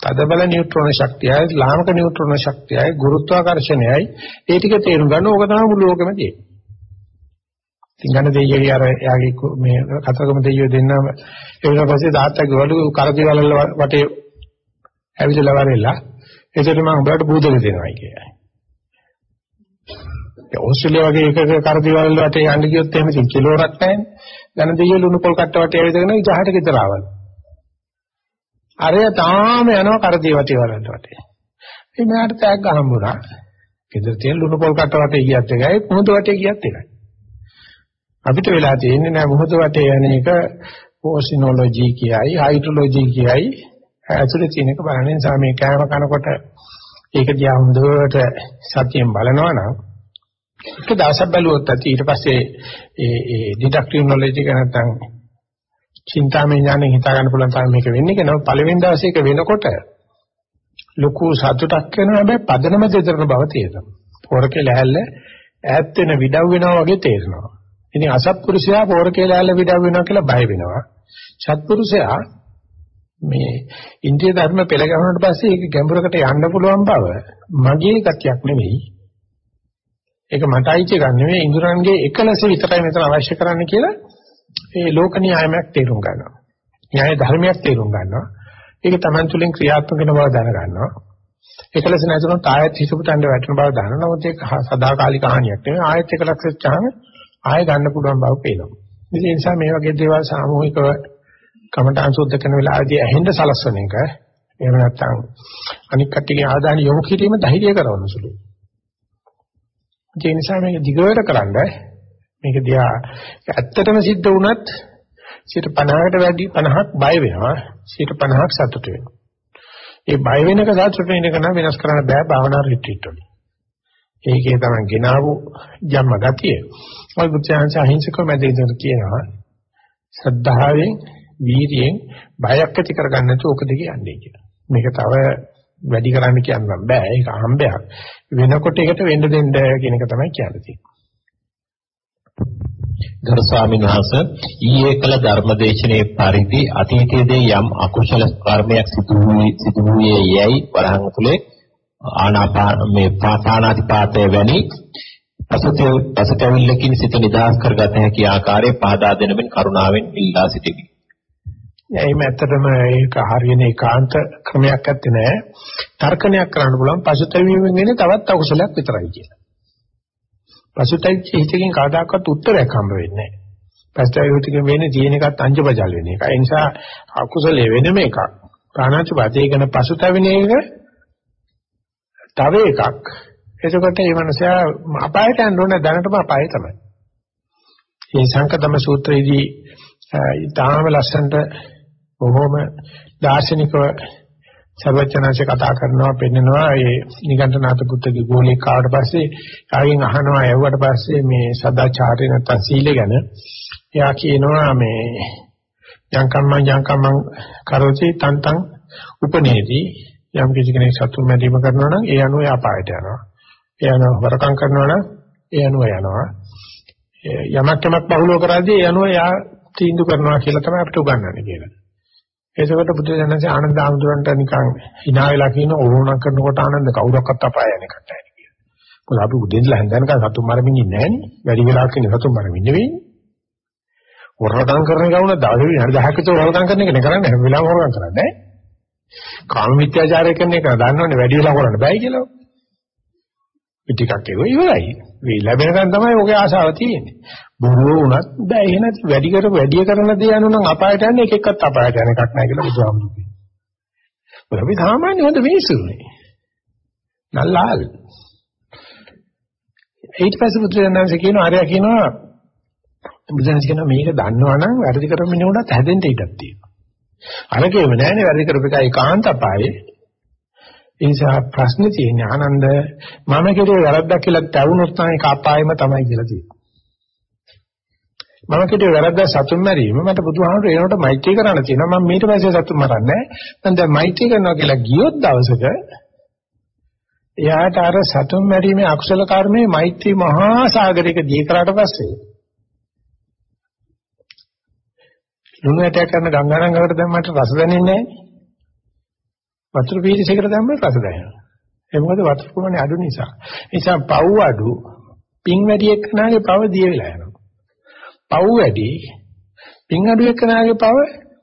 Speaker 1: තදබල නියුට්‍රෝන ශක්තියයි ලාමක නියුට්‍රෝන ශක්තියයි ගුරුත්වාකර්ෂණයයි ඒ ටික තේරුම් ගන්න ඕක තමයි මුළු ලෝකෙම තියෙන්නේ. තිංගන දෙයියගේ අර යාගේ මේ කතරගම දෙයියෝ දෙන්නම ඒ වෙන පස්සේ තාත්තගේ වලු කරදිවල වටේ ඇවිදලා වරෙලා ඒකට මම උඹට බූදල දෙනවා කියයි. ඒ ඕස්ට්‍රේලියාව වගේ එකක කරදිවල වටේ යන්න ගියොත් එහෙම ඉතින් කිලෝරක් නැහැ. ධන දෙයියෝ ලුණු පොල් කට්ට වටේ ඇවිදගෙන ඉතහට ගෙදර ආවලු. අරය තාම යනවා කරදී වටේ වලට වටේ. මේ මෙයාට තෑග්ග හම්බුණා. ගෙදර තියෙන ලුණු පොල් කට වටේ ගියත් එකයි මුහුද වටේ ගියත් එකයි. අපිට වෙලා තියෙන්නේ නෑ. මුහුද වටේ යන එක ඕසිනොලොජි කියයි හයිඩ්‍රොලොජි කියයි. ඇතුලේ තියෙන එක බලන නිසා මේ කෑම කනකොට ඒක දිහා හොඳට සතියෙන් බලනවා නම් එක දවසක් බැලුවොත් ඇති. ඊට පස්සේ ඒ ඒ ඩිඩක්ටිව් නොලෙජ් එක නැත්තම් චින්තාමය ඥානෙ හිතා ගන්න පුළුවන් තරම් මේක වෙන්නේ කියලා පළවෙනි දවසේ ඒක වෙනකොට ලොකු සතුටක් වෙනවා. හැබැයි පදනම දෙතරන බව තේරෙනවා. පොරකේ ලෑල්ල ඈත් වෙන විඩව් වෙනවා වගේ තේරෙනවා. ඉතින් අසත්පුරුෂයා පොරකේ ලෑල්ල විඩව් වෙනවා කියලා බය වෙනවා. සත්පුරුෂයා මේ ඉන්ද්‍රිය ධර්ම පෙළ ගැහුණාට පස්සේ ඒක ගැඹුරකට යන්න පුළුවන් බව මගේ ගතියක් නෙවෙයි. ඒක මට අයිති එකක් නෙවෙයි ඉන්ද්‍රයන්ගේ එකලස විතරයි මෙතන අවශ්‍ය කරන්න කියලා ඒ ලෝක න්‍යායයක් තේරුම් ගන්නවා. න්‍යාය ධර්මයක් තේරුම් ගන්නවා. ඒක Taman තුලින් ක්‍රියාත්මක වෙන බව දැන ගන්නවා. එකලස නැතුනොත් ආයෙත් හිතපුතන්න වැටෙන බව දන්නවා. නමුත් ඒක සදාකාලික හානියක් නෙවෙයි. ආයෙත් එකලස් වෙච්චාම ආයෙ ගන්න පුළුවන් බව පේනවා. ඒ නිසා මේ වගේ දේවල් සාමූහිකව කමඨාන් සුද්ධ කරන වෙලාවදී ඇහෙන්න සලස්වන එක එහෙම නැත්නම් අනික් කට්ටියගේ ආදාන යොමු කිරීම ධෛර්යය කරවන්න සුළුයි. ඒ නිසා මේක දිගට කරන්න මේක දිහා ඇත්තටම සිද්ධ වුණත් 50කට වැඩි 50ක් බය වෙනවා 50ක් සතුට වෙනවා. ඒ බය වෙනක සතුට වෙන එක නම් වෙනස් කරන්න බෑ භාවනා රිට්‍රීට් වලින්. ඒකේ තමයි ගෙනාවු ජම්ම ගතිය. ඔය බුද්ධාංශ අහිංසකව මැදින් කියනවා ශ්‍රද්ධාවෙන් වීර්යයෙන් බයක් ඇති කරගන්න නැතුව ඔක දෙක යන්නේ කියලා. මේක තව වැඩි කරන්න කියන්න බෑ. ඒක අහඹයක්. වෙනකොට ඒකට වෙන්න දෙන්න කියන එක තමයි කියන්නේ.
Speaker 2: ගරු ස්වාමීන් වහන්සේ ඊයේ කළ ධර්මදේශනයේ පරිදි අතීතයේදී යම් අකුසල කර්මයක් සිදු වූ සිදු වූයේ යයි වරහන් තුලේ ආනාපාන මේ පාඨානාතිපාතය වැනි පසුතේ පසුතැවිල්ලකින් සිත නිදහස් කරගත හැකි ආකාරයේ පහදා දෙනමින් කරුණාවෙන් ඉල්ලා සිටිමි.
Speaker 1: එහෙම ඇත්තටම ඒක හරියන ඒකාන්ත ක්‍රමයක් ඇත්තේ නෑ. තර්කණයක් කරන්න පුළුවන් පසුතැවීමෙන් එන තවත් අකුසලයක් විතරයි කියලා. පසුතැවිච්ච හිතකින් කවදාකවත් උත්තරයක් හම්බ වෙන්නේ නෑ. පසුතැවිච්චකින් වෙන්නේ තියෙන එකත් අංජබජල් වෙන එක. ඒ නිසා අකුසලයේ වෙනම එකක්. කාණාච වාදේ ගැන පසුතැවෙන එක තව එකක්. එතකොට මේ මනසයා අපායට යන්න ඕනේ දැනටම අපාය තමයි. මේ සංකතම සූත්‍රයේදී ඊටාම ලස්සනට බොහොම දාර්ශනිකව සර්වචනanse කතා කරනවා පෙන්නනවා ඒ නිගණ්ඨනාත පුත්‍රගේ ගෝලෙක් ආවට පස්සේ ආයෙන් අහනවා ඇහුවට පස්සේ මේ සදාචාරය නැත්නම් සීලය ගැන එයා කියනවා මේ යංකම්මං යංකම්මං කරෝති තන්තං උපනේති යම් කිසි කෙනෙක් සතුන් මැදීම කරනවා නම් ඒ අනුව අපායට යනවා ඒ අනුව වරකම් කරනවා නම් ඒ අනුව යනවා යමක් යමක් බහුලව කරද්දී ඒ අනුව යා තීන්දුව කරනවා කියලා තමයි අපිට උගන්වන්නේ කියලා. ඒකකට බුදු දනසේ ආනන්ද ආමඳුරන්ට නිකන් hina වෙලා කියන ඕනක් කරනකොට ආනන්ද කවුරක්වත් අපාය යන්නේ නැහැ කියලා. මොකද අපි උදේන්දලා හැන්දනකන් සතුන් මරමින් ඉන්නේ නැහනේ. වැඩි වෙලාවක් ඉන්නේ සතුන් මරමින් නෙවෙයි. හොරකම් කරන ගවුන දවසේ විනාඩි 10ක විතර හොරකම් කරන එක නේ කරන්නේ හැම වෙලාවෙම හොරකම් කරන්නේ. කාම මිත්‍යාචාරය කරන එක දන්නවනේ වැඩි වෙලා කරන්න බෑ කියලා. ටිකක් ඒක ඉවරයි. මේ ලැබෙනකන් තමයි ඔගේ ආසාව තියෙන්නේ. බොහෝ වුණත් බෑ එහෙ නැති වැඩි කර වැඩි කරන දේ යනු නම් අපායට යන්නේ එක එක්කත් අපායට යන එකක් නෑ කියලා බුදුහාමුදුරුවෝ කියනවා. අපි සාමාන්‍ය හොඳ මිනිස්සුනේ. නල්ලාල්. ඊට පස්සේ බුදුරජාණන්සේ කියනවා ආර්ය කියනවා බුදුරජාණන් කියනවා මේක දන්නවනම් වැඩි කර මිනිහුණත් හැදෙන්න ඉඩක් තියෙනවා. අරකේම නෑනේ වැඩි කරපු එක. ඒකාන්ත අපායේ ඒ නිසා ප්‍රශ්නේ තියෙන්නේ ආනන්ද මම කෙරුවේ වැරද්දක් කියලා තවුනොත් නම් ඒක අපායෙම තමයි කියලා තියෙන්නේ. මම කිව්වේ වැරද්ද සතුන් මැරීම මට බුදුහාමුදුරේ ඒනකොට මෛත්‍රී කරන්න තියෙනවා. මම ඊට පස්සේ සතුන් මරන්නේ නැහැ දැන් මෛත්‍රී කරනවා කියලා ගියොත් දවසක එයාට අර සතුන් මැරීමේ අකුසල කර්මයේ මෛත්‍රී මහා සාගරයක දී කරාට පස්සේ ලුණු ඇටයක් කරන ගංගානංගකට දැම්මට රස දැනෙන්නේ නැහැ වතුර පීරිසයකට දැම්මම රස දැනෙනවා ඒ මොකද වතුර ප්‍රමාණය අඩු නිසා ඒ නිසා පව් අඩු පින් වැඩි එක්කනාගේ පව දිය වෙලා යනවා පව් වැඩි පින් අඩු එක්කනාගේ පව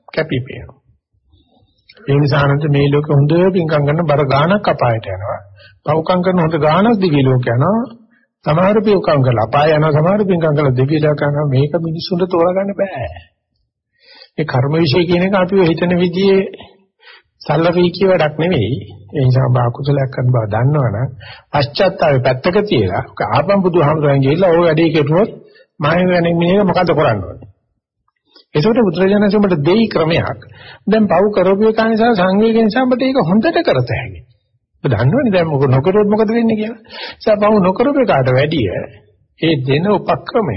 Speaker 1: කැපිපේනවා. ඒ නිසා අනන්ත මේ ලෝකෙ හොඳ පින්කම් කරන බර ගානක් අපායට යනවා. පව්කම් කරන හොඳ ගානක් දිවි ලෝක යනවා. සමහර පින්කම් කරලා අපාය යනවා සමහර පින්කම් කරලා දිවි ලෝක යනවා. මේක මිනිස්සුන්ට තෝරගන්න බෑ. ඒ කර්ම විශ්ය කියන එක අපි හිතන විදිහේ සල්ලරීකී වැඩක් නෙවෙයි. ඒ නිසා බාකුසලයක් කරන බව දන්නවනම් පශ්චාත්තාපේ පැත්තක තියලා ආපම් බුදුහාමුදුරන් ගිහිල්ලා ওই වැඩේ කෙරුවොත් මායෙ වෙන මේක මොකද කරන්න ඕනේ? ඒකට බුදුරජාණන් වහන්සේ දෙයි ක්‍රමයක්. දැන් පව් කරපු එක නිසා සංවේගය නිසා ඔබට ඒක හොඳට කරත හැකියි. ඔබ දන්නවනේ දැන් මොක නොකරොත් මොකද වෙන්නේ කියලා. ඒ නිසා පව් නොකරපු එකට වැඩිය ඒ දෙන උපක්‍රමය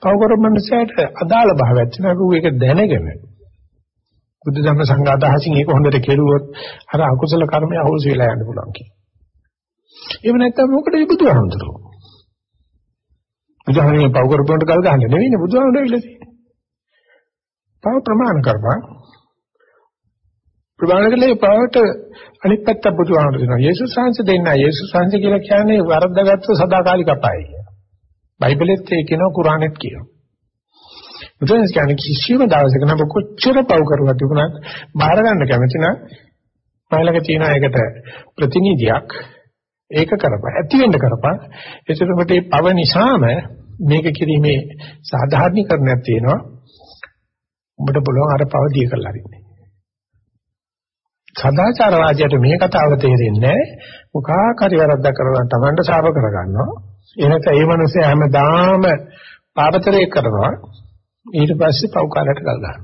Speaker 1: පවකරන මනසට අදාළ භාවයක් තියෙනවා ඒක දැනගෙන බුද්ධ ධර්ම සංඝාතහසින් ඒක හොඳට කෙරුවොත් අර අකුසල කර්මය අහෝසි වෙලා යන්න පුළුවන් කියන. එහෙම නැත්නම් මොකටද බුදුහාමුදුරුවෝ? බුදුහාමුදුරුවෝ පව කරපුවට කල් ගහන්න නෙවෙයිනේ බුදුහාමුදුරුවෝ ඉල්ල තියෙන්නේ. තව ප්‍රමාණ කරපන්. ප්‍රමාණ කළේ පවට අනිත් පැත්ත බුදුහාමුදුරුවෝ දෙනවා. යේසුස් වහන්සේ දෙන්නා. යේසුස් වහන්සේ කියලා කියන්නේ වරද්දාගත්ත සදාකාලික අපායයි. බයිබලෙත් ඒ කියනවා කුරානෙත් කියනවා. බුදුන්ස් කියන්නේ කිසිම දවසක නම් කොච්චර පව් කරුවා තිබුණත් බාර ගන්න කැමති නම් පහලක තියෙන එකට ප්‍රතිනිධියක් ඒක කරපන් ඇති වෙන්න කරපන්. එතකොට මේ පව නිසාම මේක කිරීමේ සාධාරණීකරණයක් තියෙනවා. උඹට පුළුවන් අර පව දී කරලා අරින්න. සදාචාරවාදියට මේ කතාව තේරෙන්නේ මොකක් හරි වැරද්දක් කරලා තමන්ට සාප කරගන්නවා එනක ඒ මනුස්සයා හැමදාම පාපතරේ කරනවා ඊට පස්සේ පව්කාරයට ගල් ගන්නවා.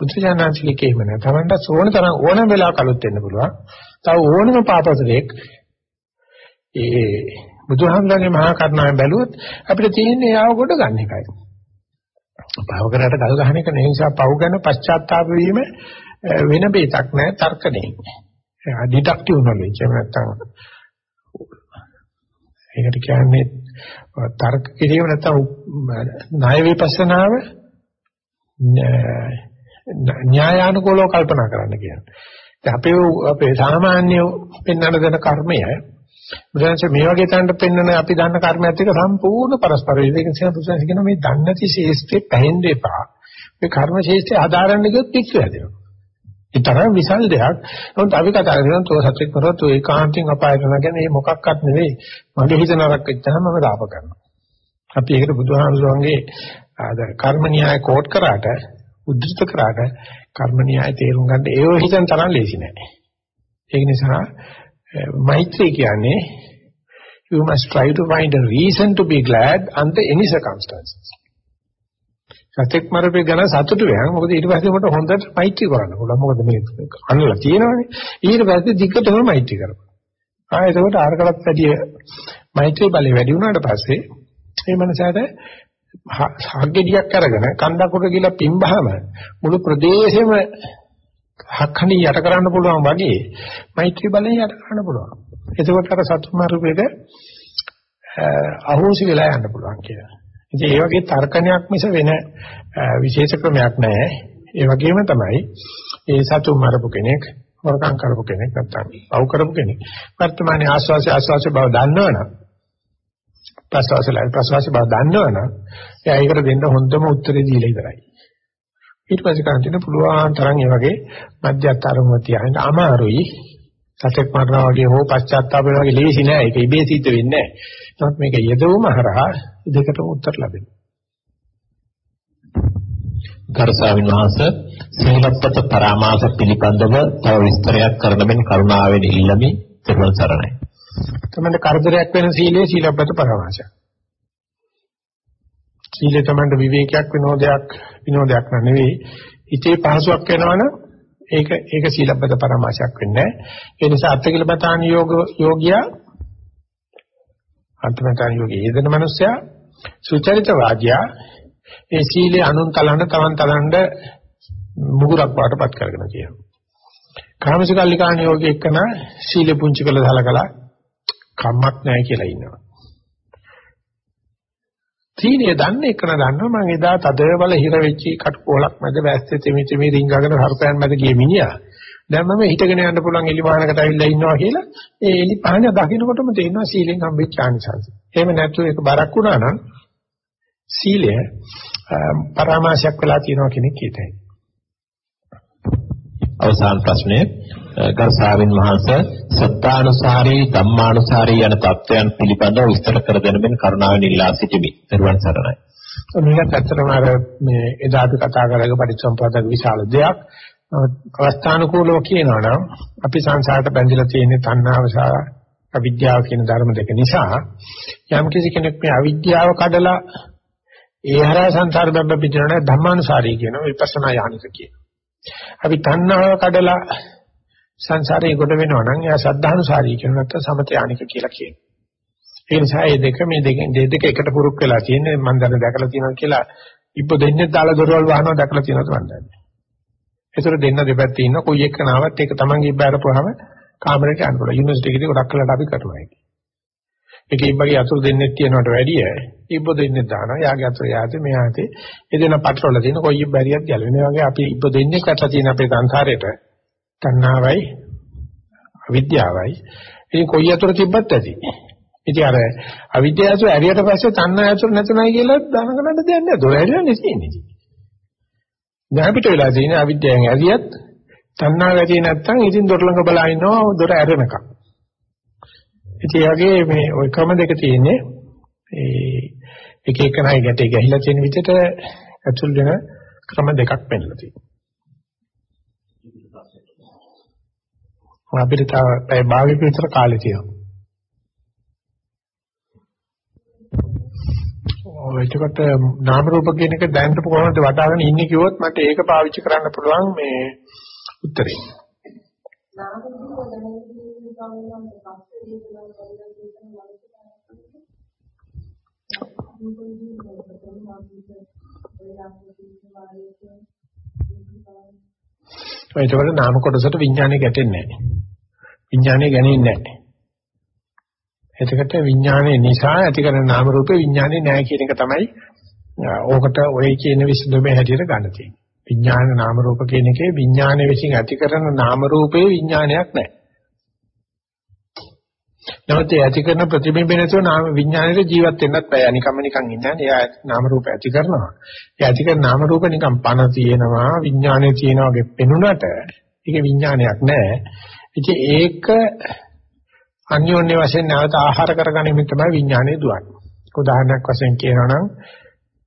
Speaker 1: බුදුජානනාංශලිකේ වෙන තමන්ට සෝන තරම් ඕනම වෙලාවක අලුත් වෙන්න පුළුවන්. තව ඕනම පාපතරයක් ඒ බුදුහාමුදුරන්ගේ මහා කරුණාවෙන් බැලුවොත් අපිට තියෙන්නේ යාව කොට ගන්න එකයි. පව කරට ගල් ගන්න එක නිසා පව ගැන පශ්චාත්තාප වීම වෙන බේතක් නෑ තර්කණේ. ඩිඩක්ටිව් නොලෙජ් එහෙම නැත්නම් ඒකට කියන්නේ තර්ක කිරීම නැත්නම් ණය විපස්සනාව න්‍යායානුකූලව කල්පනා කරන්න කියන්නේ. දැන් අපේ අපේ සාමාන්‍ය පෙන්වන දෙන කර්මය බුදුන්සේ මේ වගේ තැනට පෙන්වන අපි දන්න කර්මයත් එක්ක සම්පූර්ණ පරස්පර විරේක නිසා බුදුන්සේ කියන මේ දන්නේ නැති ශේෂ්ත්‍රේ පැහෙන්න එපා. මේ කර්ම ශේෂ්ත්‍රය හදාරන්න ගියොත් පිස්සු හැදෙනවා. ඒ තරම් විශාල දෙයක්. නමුත් අපි කතා කරනවා තෝ සත්‍යක් කරොත් තෝ ඒකාන්තයෙන් අපායට යනවා කියන්නේ මේ මොකක්වත් නෙවෙයි. මගේ හිත නරක වෙච්චාම මම දාප කරනවා. අපි ඒකට බුදුහාමුදුරන්ගේ ආද කර්ම න්‍යාය කෝට් කරාට උද්දෘත කරාට කර්ම න්‍යාය තේරුම් ගන්න ඒව හිතන තරම් ලේසි නෑ. ඒක නිසා මෛත්‍රී කියන්නේ you must try to find a reason to be glad under any circumstances. සතෙක් මරපේ ගැන සතුටු වෙනවා. මොකද ඊට පස්සේ මට හොඳට මෛත්‍රී කරන්න පුළුවන්. මොකද මේ අන්නලා තියෙනවනේ. ඊට පස්සේ දිගටම මෛත්‍රී කරපන්. ආ එතකොට ආරකටත් වැඩිය මෛත්‍රී බලය වැඩි වුණාට පස්සේ මේ මනසට හග්ගෙඩියක් අරගෙන කන්දක් උඩ ගිහලා පිම්බහම මුළු ප්‍රදේශෙම හක්ඛණි යට කරන්න පුළුවන් වගේ මෛත්‍රී බලයෙන් යට කරන්න පුළුවන්. එතකොට අර සතුන් මරුපේක අහෝසි වෙලා යන්න පුළුවන් කියලා. ඉතින් ඒ වගේ තර්කණයක් මිස වෙන විශේෂ ක්‍රමයක් නැහැ. ඒ වගේම තමයි ඒ සතුන් මරපු කෙනෙක්, හොරකම් කරපු කෙනෙක් නැත්තම් පව් කරපු කෙනෙක්. වර්තමානයේ ආස්වාසය ආස්වාසය බව දන්නවනම් ප්‍රසවාසලයි ප්‍රසවාසය බව දන්නවනම් එයා ඒකට දෙන්න හොඳම උත්තරේ දීලා ඉවරයි. ඊට පස්සේ කන්ටින පුළුවන් තරම් ඒ වගේ මධ්‍යස්ථාරම තියාගෙන අමාරුයි. සතෙක් මරනවා වගේ හෝ පශ්චාත්තාප වෙනවා වගේ ලේසි නෑ. ඒක ඉබේ සිද්ධ වෙන්නේ නෑ. නමුත් මේක යෙදවුම හරහා දෙකටම උත්තර ලැබෙනවා.
Speaker 2: ගරුසාවින් වහන්සේ සීලපත පරාමාස පිළිබඳව තව විස්තරයක් කරන මෙන් කරුණාවෙන් ඉල්ලමි තිරුවන් සරණයි.
Speaker 1: තමයි කරදරයක් වෙන සීලයේ සීලපත පරාමාසය. සීලය තමයි විවේකයක් විනෝදයක් විනෝදයක් නෙවෙයි. හිතේ පහසුවක් වෙනවනම් ඒක ඒක සීලබ්බත පරමාශයක් වෙන්නේ නැහැ. ඒ නිසා අත්කිලපතාන යෝග යෝගියා අන්තමතාන යෝගී යෙදෙන මනුස්සයා සුචරිතවාදියා ඒ සීලේ අනුන් තලන්න තවන් තලන්න මුගුරක් වාටපත් කරගෙන කියනවා. කාමසිකල්ලිකාණ යෝගී එක්කන සීලෙ පුංචි කළ සලකලා කම්මක් නැහැ කියලා ඉන්නවා. සීනිය දන්නේ එකන දන්නවා මම එදා තද බල හිර වෙච්චි කටුකොලක් මැද වැස්සේ තෙමි තෙමි රිංගගෙන හර්පයන් මැද ගිය මිනිහා දැන් මම හිටගෙන යන්න පුළුවන් එලි වාහනකට ඇවිල්ලා ඉන්නවා කියලා ඒ එලි පහන දකින්නකොටම තේරෙනවා සීලෙන් හම්බෙච්ච ආනිසංස. එහෙම නැත්නම් ඒක බරක් වුණා නම් සීලය පරාමාශයක් වෙලා තියෙනවා කෙනෙක් හිතයි.
Speaker 2: අවසාන ප්‍රශ්නය ගරුසාවින් වහන්සේ සත්‍යානුසාරී ධම්මානුසාරී යන தත්වයන් පිළිබඳව විස්තර කර දෙනෙමින් කරුණාවෙන් ඉල්ලා සිටිමි. ත්වන් සරණයි.
Speaker 1: මේකත් ඇත්තටම අර මේ එදා අපි කතා කරගෙන පරිසම්පාදක විශාල දෙයක්. අවස්ථානුකූලව කියනවා නම් අපි සංසාරට බැඳිලා තියෙන තණ්හාව සහ අවිද්‍යාව කියන ධර්ම දෙක නිසා යම් කිසි කෙනෙක් මේ අවිද්‍යාව කඩලා ඒ හරහා සංසාර බබ පිටිනන ධම්මානුසාරී කියන විපස්සනා යානික කියන. අපි තණ්හාව කඩලා සංසාරේ කොට වෙනවා නම් එයා සද්ධානුසාරී කියන නැත්නම් සමත යානික කියලා කියනවා. ඒ නිසා මේ දෙක මේ දෙකෙන් දෙක එකට පුරුක් වෙලා තියෙන්නේ මම දැන් දැකලා තියෙනවා කියලා ඉබ්බ දෙන්නේ දාලා දොරවල් වහනවා දැකලා තියෙනවද මන් දන්නේ. ඒතර දෙන්න දෙපැත්තේ ඉන්න කොයි එක නාවත් ඒක තමන්ගේ ඉබ්බ අරපුවාම කාමරේට යන්න පුළුවන්. යුනිවර්සිටි එකේදී ගොඩක් කලකට අපි කරනවා ඒක. ඒක ඉබ්බගේ අතුරු දෙන්නෙක් තියනවට වැඩිය ඉබ්බ දෙන්නෙක් දානවා. යාගේ අතුරු යාතේ මෙයාතේ ඒ දෙන පටරවල තියෙන කොයි ඉබ්බ හරියක් ගැලවෙන වගේ අපි ඉබ්බ දෙන්නෙක් අතලා තියෙන අපේ සංසාරේට තණ්හාවයි අවිද්‍යාවයි ඉතින් කොයි අතුරු තිබ්බත් ඇති. ඉතින් අර අවිද්‍යාව ඇතුළ ඇරියට පස්සේ තණ්හා ඇතුළ නැතුණයි කියලා දැනගන්න දෙයක් නෑ. දොර ඇරියන්නේ තියෙන්නේ. දැන් අපිට වෙලා තියෙන අවිද්‍යාවෙන් ඇරියත් තණ්හා වැඩි නැත්තම් ඉතින් දොර ළඟ බලා ඉන්නවා දොර ඇරෙනකම්. ඉතින් යගේ මේ ওই ක්‍රම දෙක තියෙන්නේ ඒ එක එක නයි ගැටේ ගහිලා තියෙන විදිහට ඇතුල් වෙන ක්‍රම දෙකක් පෙන්නලා තියෙනවා. අපිට තව පැය භාගයක විතර කාලය තියෙනවා. ඔය එතකොට නාම රූප කියන එක දැනට කොහොමද වටාගෙන ඉන්නේ කිව්වොත් මට ඒක පාවිච්චි කරන්න පුළුවන් මේ උත්තරේ. නාම රූප එතකොට නාම කොටසට විඥානය ගැටෙන්නේ නැහැ. විඥානය ගැනෙන්නේ නැහැ. එතකොට විඥානයේ නිසා ඇති කරන නාම රූපේ විඥානේ නැහැ කියන එක තමයි ඕකට ඔය කියන විසඳුමේ හැටියට ගන්න තියෙන්නේ. විඥාන නාම රූප කියන එකේ විඥානයේ විසින් ඇති කරන නාම රූපේ විඥානයක් නැහැ. නමුත් ඒ ඇති කරන ප්‍රතිබිම්බ නැතුව නාම විඥානයේ ජීවත් වෙන්නත් බෑ. අනිකම්ම නිකන් ඉන්නේ. එයා නාම රූප ඇති කරනවා. ඒ ඇති කරන නාම රූප නිකන් පණ තියෙනවා, විඥානයේ තියෙනවා වගේ පෙනුනට ඒක විඥානයක් නෑ. ඉතින් ඒක අන්‍යෝන්‍ය වශයෙන් නැවත ආහාර කරගැනීමෙන් තමයි විඥානය දුවන්නේ. උදාහරණයක් වශයෙන් කියනවා නම්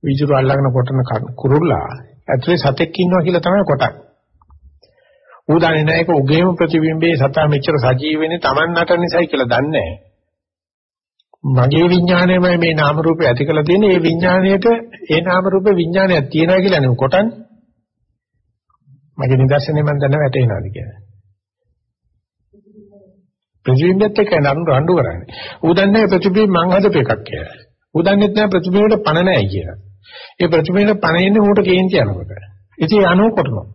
Speaker 1: විදුරු අල්ලගෙන කොටන කුරුල්ලා ඇතුලේ සතෙක් ඉන්නවා කියලා තමයි කොටන්නේ. ඌ දන්නේ නැහැ ඒක උගේම ප්‍රතිබිම්බේ සතා මෙච්චර සජීව වෙන්නේ Taman නට නිසායි කියලා දන්නේ මගේ විඥාණයමයි මේ නාම රූපය ඇති කළ තියෙන්නේ. ඒ විඥාණයට ඒ නාම රූපේ විඥානයක් තියෙනවා කියලා නේ කොටන්නේ. මගේ නිදර්ශනේ මම දැන වැටේනවාද කියලා. ප්‍රතිබිම්බෙත් එක්ක නඩු රණ්ඩු කරන්නේ. ඌ දන්නේ ප්‍රතිබිම්බ මං හදපු එකක් කියලා. ඌ දන්නේ නැහැ ප්‍රතිබිම්බෙට පණ නැහැ කියලා. ඒ ප්‍රතිබිම්බෙට පණ ඉන්නේ ඌට කේන්ති යනකොට. ඉතින් අනෝ කොටනවා.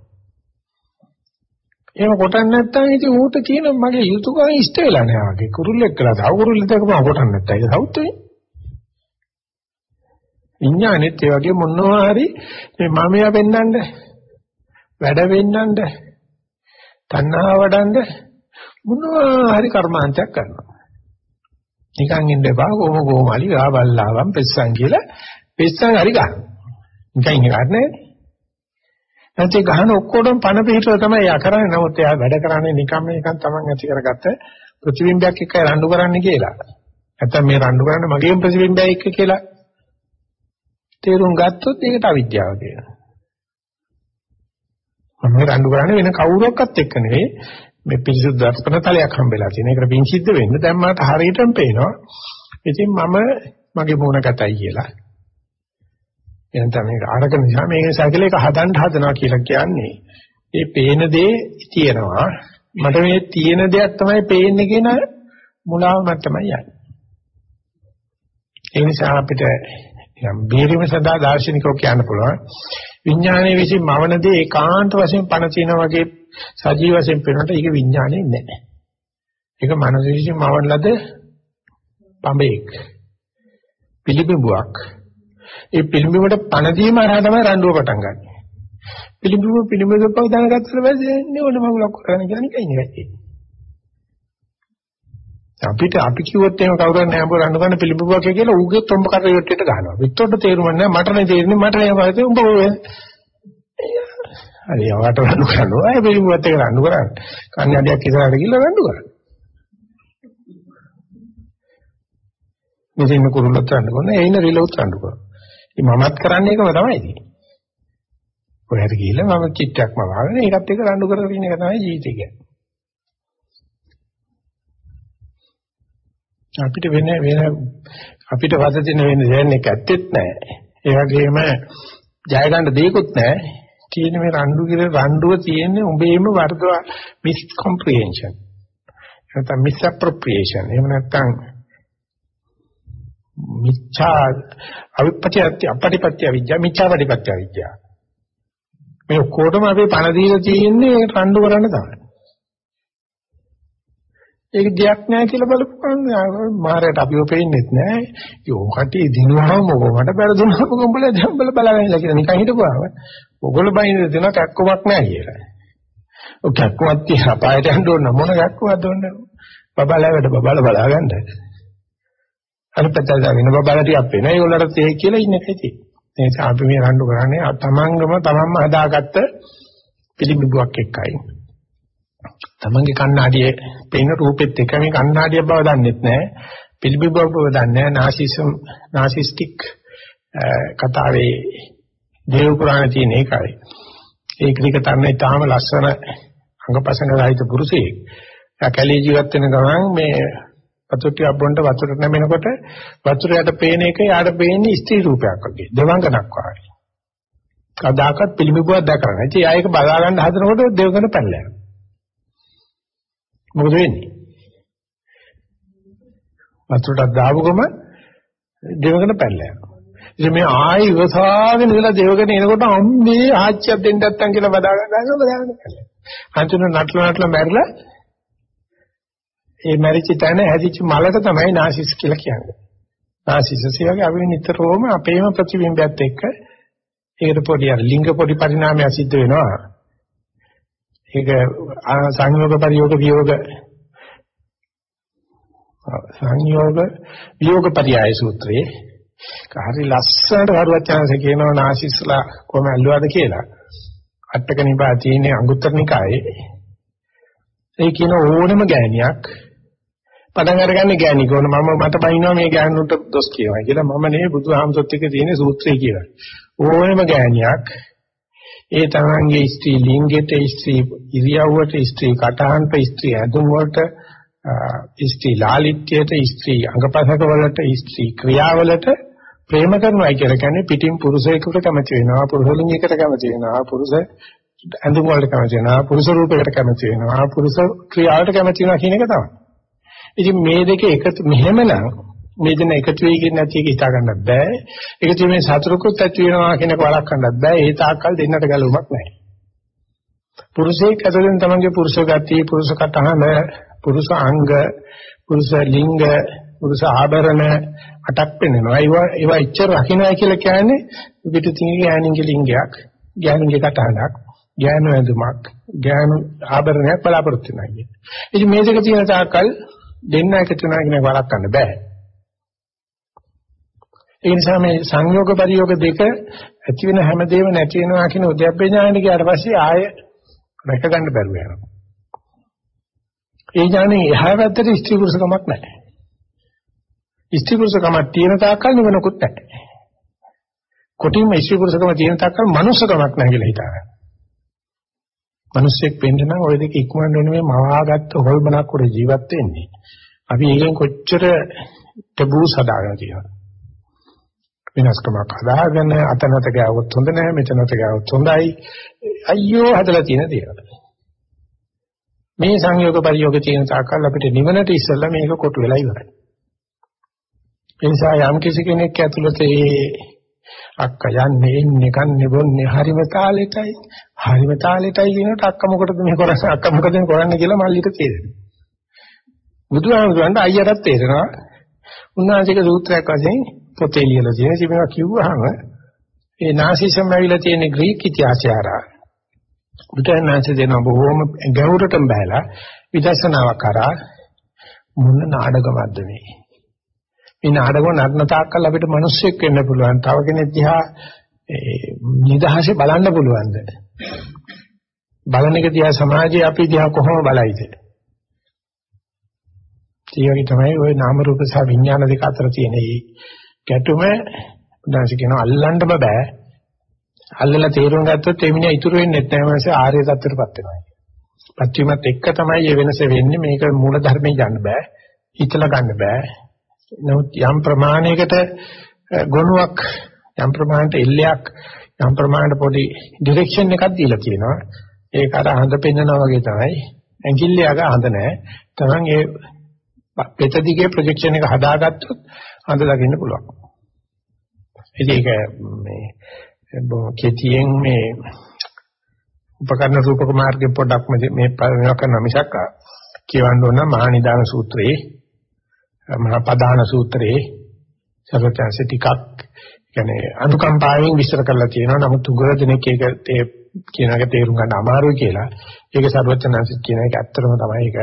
Speaker 1: එහෙම කොටන්නේ නැත්නම් ඉතින් ඌට කියන මගේ යුතුයකම ඉෂ්ට වෙලා නෑ වගේ. කුරුල්ලෙක් කියලා තව කුරුල්ලෙක් දැකම කොටන්නේ නැත්නම් ඒක සවුත් වෙයි. විඥානෙත් ඒ වගේ මොනවා හරි මේ මමයා වෙන්නඳ වැඩ වෙන්නඳ තණ්හාව වඩන්න මොනවා හරි කර්මාන්තයක් කරනවා. නිකන් ඉන්න එපා කොහොම කොහොමලි ආවල්ලාවන් පෙස්සන් කියලා පෙස්සන් හරි ගන්න. නිකන් ඉන්නේ නැහැ. නැත්නම් ගහන ඔක්කොටම පණ පිටව තමයි යා කරන්නේ. නමුත් එයා වැඩ කරන්නේ නිකම් නිකන් Taman ඇති කරගත්ත ප්‍රතිබිම්බයක් එක්ක රණ්ඩු කරන්නේ කියලා. නැත්නම් මේ රණ්ඩු කරන්නේ මගේම ප්‍රතිබිම්බය එක්ක කියලා තේරුම් ගත්තොත් ඒකට අවිද්‍යාව කියනවා. මම රණ්ඩු කරන්නේ වෙන කවුරක්වත් එක්ක නෙවෙයි මේ පිරිසුදු දර්ශන තලයක් හම්බෙලා තියෙන. ඒකට පින් සිද්ධ වෙන්න දැන් මට හරියටම පේනවා. ඉතින් මම මගේ මූණ කතයි කියලා. එහෙනම් මේක අරක නිසා මේක නිසා කියලා ඒක හදන්න හදනවා කියලා කියන්නේ. ඒ පේන දේ තියෙනවා. මට මේ තියෙන දෙයක් තමයි පේන්නේ කියන මුලාව මට තමයි යන්නේ. ඒ නිසා අපිට යම් බේරීම සඳහා දාර්ශනිකව කියන්න පුළුවන්. විඥානයේ විසින් මවන දේ ඒකාන්ත වශයෙන් පණ තියනා වගේ සජීව වශයෙන් පේනකොට ඒක විඥානේ නැහැ. ඒක මනස විසින් මවන ලද පඹේක්. පිළිබිඹුවක්. ඒ පිළිබිඹුවට පණ දීම හරහා තමයි රණ්ඩුව පටන් ගන්න. පිළිබිඹුව පිළිබිඹුව පව දැනගත්තට පස්සේ නෙවන මගුලක් කරන්න කියලා නිකන් ඉන්නේ. අපිට අපි කිව්වොත් එහෙම කවුරුන් නෑ බෝ රණ්ඩු කරන පිළිබිඹුවක් කියලා ඌගේ තොම්බ කටේට ගහනවා. විත්තොට තේරුම් නැහැ මට නේ තේරෙන්නේ මට නේ වාසේ උඹ ඔය හරි යවට රණ්ඩු කරනවා. ඒ පිළිමුවත් එක රණ්ඩු කරන්නේ. කන්නඩියක් ඉස්සරහට ගිහලා රණ්ඩු කරන්නේ. මෙතන කුරුල්ලත් රණ්ඩු කරනවා. ඒ ඉන්න රිලවුත් රණ්ඩු කරනවා. ඉතින් මමත් කරන්නේ ඒකම තමයි ඉතින්. ඔයාලට ගිහලා මම චිත්තයක්ම වහගෙන ඒකත් එක්ක රණ්ඩු කරගෙන ඉන්න එක තමයි ජීවිතය කියන්නේ. අපිට වෙන වෙන අපිට වද දෙන වෙන දෙයක් ඇත්තෙත් නැහැ. ඒ වගේම ජය ගන්න දෙයක්වත් නැහැ. තියෙන මේ රණ්ඩු කියලා රණ්ඩුව තියෙන්නේ උඹේම වර්ධව මිස් කොම්ප්‍රිහෙන්ෂන්. නැත්නම් මිස් අප්‍රොප්‍රියේෂන්. එහෙම නැත්නම් මිච්ඡා අවිපත්‍ය අපටිපත්‍ය විද්‍යාව මිච්ඡාපටිපත්‍ය විද්‍යාව. මේ ඔක්කොටම අපි පණ දීලා තියෙන්නේ රණ්ඩු කරන්න තමයි. ඒක දෙයක් නෑ කියලා බලපුවම මාරයට අපිව පෙන්නේත් නෑ. යෝ කටි දිනුවාම මොකකට බැලදුනම උඹලා දැන් බල බලවෙලා කියලා නිකන් හිටපුවාම ඔගොල්ලෝ බයින්ද දෙන කැක්කමක් නෑ කියලා. ඔය කැක්කමක් තියා පායට යන්න ඕන මොන කැක්කමක්ද ඕනේ. බබලවට බබල බලාගන්න. අනිපතල් දාගෙන බබල ටිකක් වෙන. ඒගොල්ලන්ට තේ කියලා ඉන්න එකයි තියෙන්නේ. ඒ නිසා අපි මේ රණ්ඩු කරන්නේ තමන්ගම තමන්ම හදාගත්ත පිළිඹුවක් එක්කයි. තමන්ගේ කණ්ණාඩියේ පේන රූපෙත් එක මේ කණ්ණාඩිය බව දන්නෙත් නැහැ. පිළිඹුවක් බව දන්නේ නැහැ. නාසිසම් නාසිස්ටික් කතාවේ දේව පුරාණේ තියෙන එකයි. ඒ ක්‍රික තරනේ තාම ලස්සන අංගපසංග රහිත පුරුෂයෙක්. කැලේ ජීවත් වෙන ගමන් මේ වතුර ටිකක් බොන්න වතුරට නැමෙනකොට වතුර යට පේන එක යාට පේන්නේ ස්ත්‍රී රූපයක් වගේ දෙවංගනක් වගේ. කදාකත් පිළිඹුවක් දැකලා නැහැ. ඉතින් ආයෙක බලා ගන්න හදනකොට දෙවඟන පැනලා යනවා. මොකද වෙන්නේ? වතුරට දාපුවම දෙවඟන පැනලා යනවා. ඉතින් මේ ආයෙ ඉවසාගෙන ඉඳලා දෙවඟන එනකොට අම්මේ ආච්චියක් දෙන්න නැත්තම් කියලා බදා ගන්නවා බදාගෙන පැනලා. අන්තිමට නටලා නටලා මැරිලා ඒ මැරිච්ච තැන හැදිච්ච මලට තමයි නාසිස් කියලා කියන්නේ. නාසිස් සියගේ අපි නිතරම අපේම ප්‍රතිබිම්බයත් එක්ක ඒකට පොඩි අර ලිංග පොඩි පරිණාමයක් සිද්ධ වෙනවා. ඒක සංයෝග පරියෝග වියෝග සංයෝග වියෝග පරියාය සූත්‍රයේ හරි ලස්සනට වරුවචාන්සේ කියනවා නාසිස්ලා කොහොම ඇල්ලුවාද කියලා. අටක නිබා තියෙන අංගුත්තර නිකායේ ඒ කියන ඕනම ගෑණියක් පටන් අරගන්නේ ගෑණි කොන මම මට බයිනවා මේ ගෑනුන්ට දොස් කියනවා කියලා මම නෙවෙයි බුදුහාමුදුරුත් එක්ක තියෙන සූත්‍රය කියලා. ඕනෙම ගෑණියක් ඒ තමන්ගේ ස්ත්‍රී ලිංගෙට ස්ත්‍රී ඉරියව්වට ස්ත්‍රී කටහඬට ස්ත්‍රී ඇඳුම් වලට ස්ත්‍රී ලාලිත්‍යයට ස්ත්‍රී අංගපසක වලට ස්ත්‍රී ක්‍රියාවලට ප්‍රේම කරනවා කියලා කියන්නේ පිටින් පුරුෂයෙකුට කැමති වෙනවා පුරුෂ ලිංගයකට කැමති වෙනවා පුරුෂ ඇඳුම් වලට කැමති වෙනවා පුරුෂ රූපයකට කැමති වෙනවා පුරුෂ ක්‍රියාවලට කැමති වෙනවා කියන එක තමයි. ඉතින් මේ දෙක එකතු මෙහෙමනම් මේ දෙන එකතු වෙයි කියන නැති එක හිතා ගන්නත් බෑ. එකතු වීමේ සතුරුකුත් ඇති වෙනවා කියන එක වළක්වන්නත් බෑ. ඒ තාක්කල් දෙන්නට ගැලුමක් නැහැ. පුරුෂයෙක් ඇතුළෙන් තමන්ගේ පුරුෂ ගතිය, පුරුෂ කටහන, පුරුෂ අංග, පුරුෂ ලිංග, පුරුෂ ආභරණ අටක් පෙන්වනවා. ඒවා ඒවා ඉච්චර රකින්නයි කියලා කියන්නේ පිටිතින් ගෑණින්ගේ ලිංගයක්, ගෑණින්ගේ කටහනක්, ගෑනු ඇඳුමක්, ගෑනු ආභරණයක් බලාපොරොත්තු වෙනවා කියන්නේ. ඉතින් මේ දෙක තියෙන තාක්කල් දෙන්න එකතු වෙනවා කියන එක වළක්වන්න බෑ. ඒ නිසා මේ සංයෝග පරියෝග දෙක ඇති වෙන හැමදේම නැති වෙනවා කියන උද්‍යප්පේ ඥානෙ ගියාට පස්සේ ආය රැක ගන්න බැරුව යනවා. ඒ ඥානෙ එහා පැත්තට ස්ත්‍රී පුරුෂකමක් නැහැ. ස්ත්‍රී පුරුෂකමක් තියෙන තාක්කල් නිවනකුත් නැහැ. කොටින්ම ස්ත්‍රී පුරුෂකම තියෙන තාක්කල් මනුස්සකමක් නැහැ කියලා හිතාගන්න. මිනිස්සෙක් වෙන්න නම් ওই දෙක ඉක්මනට වෙන මේ මවාගත්ත හොල්මනක් උඩ ජීවත් වෙන්නේ. අපි ඒකෙන් කොච්චර ටබූස් හදාගෙන තියෙනවද? විනාශකමක් හදාගෙන අතනත ගෑවොත් හොඳ නැහැ මෙතනත ගෑවොත් හොඳයි. අයියෝ හදලා තියෙන දේවල්. මේ සංයෝග පරියෝග තියෙන තාකල් අපිට නිවනට ඉස්සෙල්ලා මේක කොටු වෙලා ඉවරයි. ඒ නිසා යම් කිසි කෙනෙක් ඇතුළත ඒ අක්ක යන්නේ ඉන්නේ කන්නේ බොන්නේ හරිම තාලෙටයි හරිම තාලෙටයි කියනකොට අක්ක මොකටද මේ කරන්නේ අක්ක මොකද කරන්නේ කියලා මල්ලිට තේරෙනවා බුදුහාමුදුරන්ට අයියටත් තේරෙනවා උන්වහන්සේගේ සූත්‍රයක් වශයෙන් පොතේ ලියලා තියෙන ඉතින් කිව්වහම ඒ නාසිසම් ඇවිල්ලා තියෙන ග්‍රීක ඉතිහාසය ආරා බුදුහන්සේ දෙන බොහෝම ගැඹුරටම බහැලා විදර්ශනාවක් කරා මොන නාඩගමක්ද මේ මේ නාටකව නටන තාක්කල් අපිට මිනිස්සෙක් වෙන්න පුළුවන්. තව කෙනෙක් දිහා නිදහසේ බලන්න පුළුවන්ද? බලන එක දිහා සමාජයේ අපි දිහා කොහොම බලයිද? ඊයෝයි තමයි ওই නාම රූප සහ විඥාන දෙක අතර තියෙන මේ ගැටුම උදාහරණ කියනවා අල්ලන්නම බෑ. අල්ලලා තේරුම් ගත්තොත් ඒ මිනිහා ඉතුරු වෙන්නේ නැහැ මාසේ ආර්ය தත්තරපත් වෙනවා. පත්වීමත් එක්ක තමයි මේ වෙනස වෙන්නේ මේක මූල ධර්මයෙන් යන්න බෑ. හිතලා ගන්න බෑ. නමුත් යම් ප්‍රමාණයකට ගුණයක් යම් ප්‍රමාණයට එල්ලයක් යම් ප්‍රමාණයට පොඩි ඩිරෙක්ෂන් එකක් දීලා තියෙනවා. ඒක අර හඳ පෙන්නනවා වගේ තමයි. ඇඟිල්ල යග හඳ නැහැ. තමන් ඒ පෙත දිගේ ප්‍රොජෙක්ෂන් එක හදාගත්තොත් අඳ දකින්න පුළුවන්. ඉතින් ඒක මේ කෙටියෙන් මේ උපකරණ රූපක මාර්ගයේ පොඩක් මේ මේවා කරන මිසක් කියවන්න ඕන මහා නිදාන සූත්‍රයේ මහා පදාන සූත්‍රයේ සර්වත්‍ංශ ටිකක් කියන්නේ අනුකම්පාවෙන් විස්තර කරලා තියෙනවා නමුත් උගල දෙනෙක් ඒක කියන එක තේරුම් ගන්න අමාරුයි කියලා. ඒක සර්වත්‍ංශ කියන එක ඇත්තටම තමයි ඒක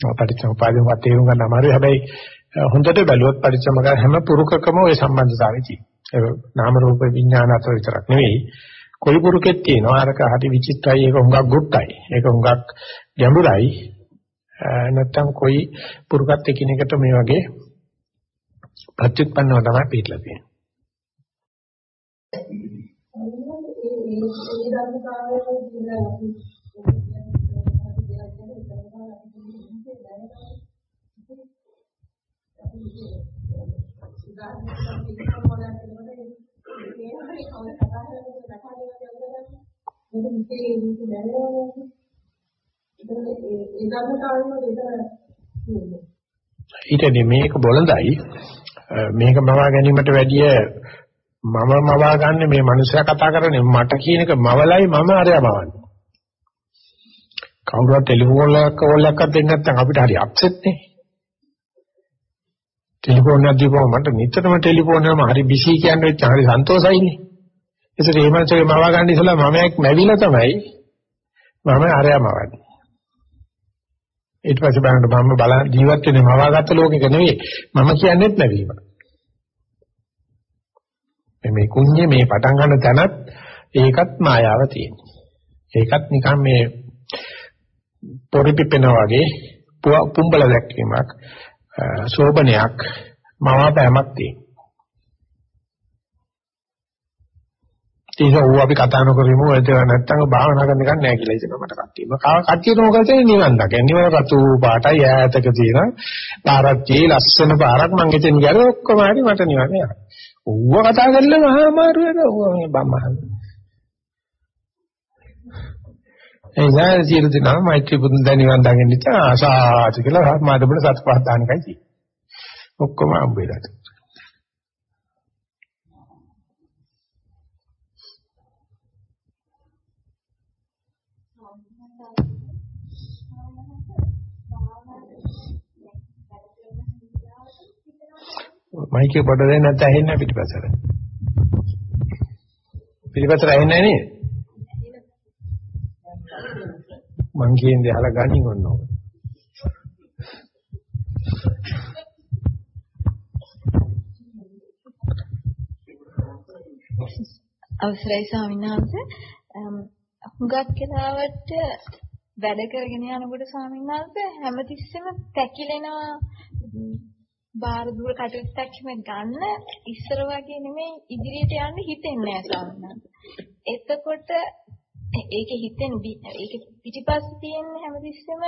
Speaker 1: පටිච්චසමුපාදයෙන් වත් තේරුම් ගන්න අමාරුයි. හැබැයි හොඳට බැලුවත් පරිච්ඡමක හැම පුරුකකම ওই සම්බන්ධතාවය තියෙනවා. නාම රූප විඥාන අතර විතරක් නෙවෙයි. කොයි පුරුකෙත් තියෙනවා. අරක හරි විචිත්තයි. ඒක හුඟක් ගුප්තයි. ඒක හුඟක් ගැඹුරයි. නැත්තම් කොයි පුරුකත් එකිනෙකට මේ වගේ ප්‍රතිඋත්පන්නව තමයි පිටලා තියෙන්නේ. ඒ ඊටදී මේක බොළඳයි. මේක මවා ගැනීමට වැඩිය මම මවා ගන්න මේ මනුස්සයා කතා කරන්නේ මට කියන එක මවලයි මම අරයා මවන්නේ. කවුරුත් ටෙලිෆෝන් එකක් කෝල් එකක් දෙන්න නැත්නම් අපිට හරි අප්සෙට් නේ. ටෙලිෆෝන් එකක් දීපුවම මට නිතරම ටෙලිෆෝන් එකම හරි බිසි කියන්නේ හරි සන්තෝෂයිනේ ඒසට මේ මනසේ මවා ගන්න ඉස්සලා මම එක් නැවිලා තමයි මම අරයම වන්නේ. ඊට පස්සේ බලන්න මම බල ජීවත් වෙන්නේ මවාගත්ත ලෝකෙක නෙවෙයි. මම කියන්නේත් නැවීම. මේ කුඤ්ඤේ මේ පටන් ගන්න තැනත් ඒකත් මායාව තියෙනවා. ඒකත් නිකන් මේ පොරිපිපෙන වගේ පුම්බල දැක්වීමක් සෝබනයක් මවාපෑමක් තියෙනවා. ඒක ඌ අපි කතා නොකරමු ඒක නැත්තම් භාවනා කරන්න එකක් නෑ කියලා හිතනවා මට කට්ටියම. කට්ටියට මොකද කියන්නේ නිවන් දකින්න. නිවන රතු පාටයි ඈතක තියෙන පාරක් ජී ලස්සන පාරක් මං හිතෙන් ගියර ඔක්කොම හරි මට නිවන යනවා. ඌව කතා කරලා මහා අමාරු වෙන ඌ මේ බම්මහන්. ඒ ඥාන සියලු දෙනා මෛත්‍රී බුදුන් දැන් නිවන් දකින්න ඉතින් ආසාති කියලා මාදබුල සත්පහත් දානකයි තියෙන්නේ. ඔක්කොම අම්බෙලා. මයිකේ පොඩ දෙන්න නැත්නම් ඇහෙන්නේ පිටිපස්සට. පිටිපස්සට ඇහෙන්නේ නැහැ නේද? මං කියන්නේ අහලා ගනින් ඔන්නෝ.
Speaker 3: අවසරයි ස්වාමීන් වහන්සේ. හුඟක් වෙලාවට වැඩ කරගෙන යනකොට ස්වාමීන් වහන්සේ හැමතිස්සෙම පැකිලෙනවා බාහිර දුර කටයුත්තක් හිම ගන්න ඉස්සර වගේ නෙමෙයි ඉදිරියට යන්න හිතෙන්නේ නැහැ ස්වාමීන් එතකොට ඒක හිතෙන් ඒක පිටිපස්සේ තියෙන හැමතිස්සෙම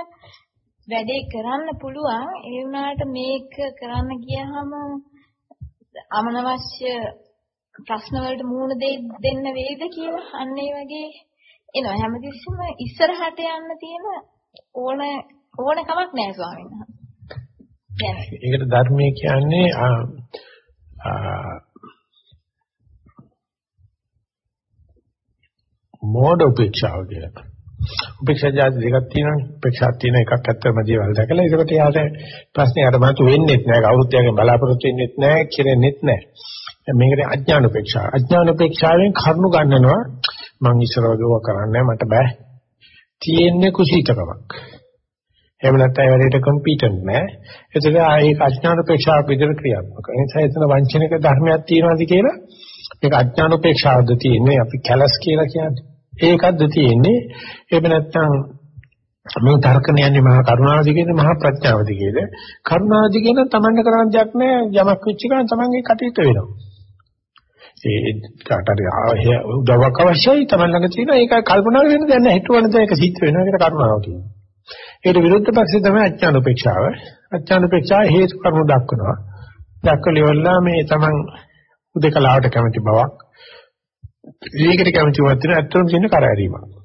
Speaker 3: වැඩේ කරන්න පුළුවන් ඒ වුණාට මේක කරන්න ගියහම අමනවශ්‍ය ප්‍රශ්න වලට මුහුණ දෙන්න වේද කියලා අන්න ඒ වගේ එනවා හැමතිස්සෙම ඉස්සරහට යන්න තියෙන ඕන ඕන කමක් නැහැ ස්වාමීන් වහන්සේ.
Speaker 1: ඒකට ධර්මයේ කියන්නේ මෝඩ උපේක්ෂාව කියලා. උපේක්ෂා જાති දෙකක් තියෙනවානේ. උපේක්ෂාවක් තියෙන එකක් ඇත්තම දේවල් දැකලා ඒකට යාට ප්‍රශ්නේ අර මතු වෙන්නේ නැහැ. කවුරුත් යාගේ බලාපොරොත්තු වෙන්නේ නැහැ, කෙරෙන්නේ නැහැ. මේකට අඥාන උපේක්ෂාව. අඥාන උපේක්ෂාවෙන් කරුණු ගන්නනවා මං ඉස්සර වගේව කරන්නේ මට බෑ. තියෙන්නේ කුසීතකමක්. එහෙම නැත්නම් ඒ වැඩේට කම්පිටන්ට් නෑ. ඒකට ආයේ අඥාන උපේක්ෂාව විදිහට ක්‍රියාත්මක. ඒ නිසා එතන වංචනික ධර්මයක් තියෙනවාද කියලා මේක අඥාන උපේක්ෂාවද තියෙන්නේ අපි කැලස් කියලා කියන්නේ. ඒකක්ද තියෙන්නේ. එහෙම නැත්නම් මේ තර්කණයන්නේ මහා කරුණාව දිගේද මහා ප්‍රඥාව දිගේද කරුණාව දිගේ නම් Tamanne කරන්න දෙයක් නෑ. යමක් වෙච්ච ගමන් Tamanගේ කටයුතු වෙනවා. ඒ කාටරි උදව්වක් අවශ්‍යයි Taman ළඟ තියෙන ඒක කල්පනා වෙන දැන් හිතුවන දේ ඒක සිද්ධ වෙනවා ඒකට කරුණාව කියනවා ඒකට විරුද්ධ පක්ෂය තමයි අඥාන උපේක්ෂාව. අඥාන උපේක්ෂාව හේතු කරුණු දක්වනවා. දක්වලිවලා මේ Taman උදේකලාවට කැමති බවක් ඒකට කැමති වත් වෙන අත්‍තරම් කියන කරදරීමක්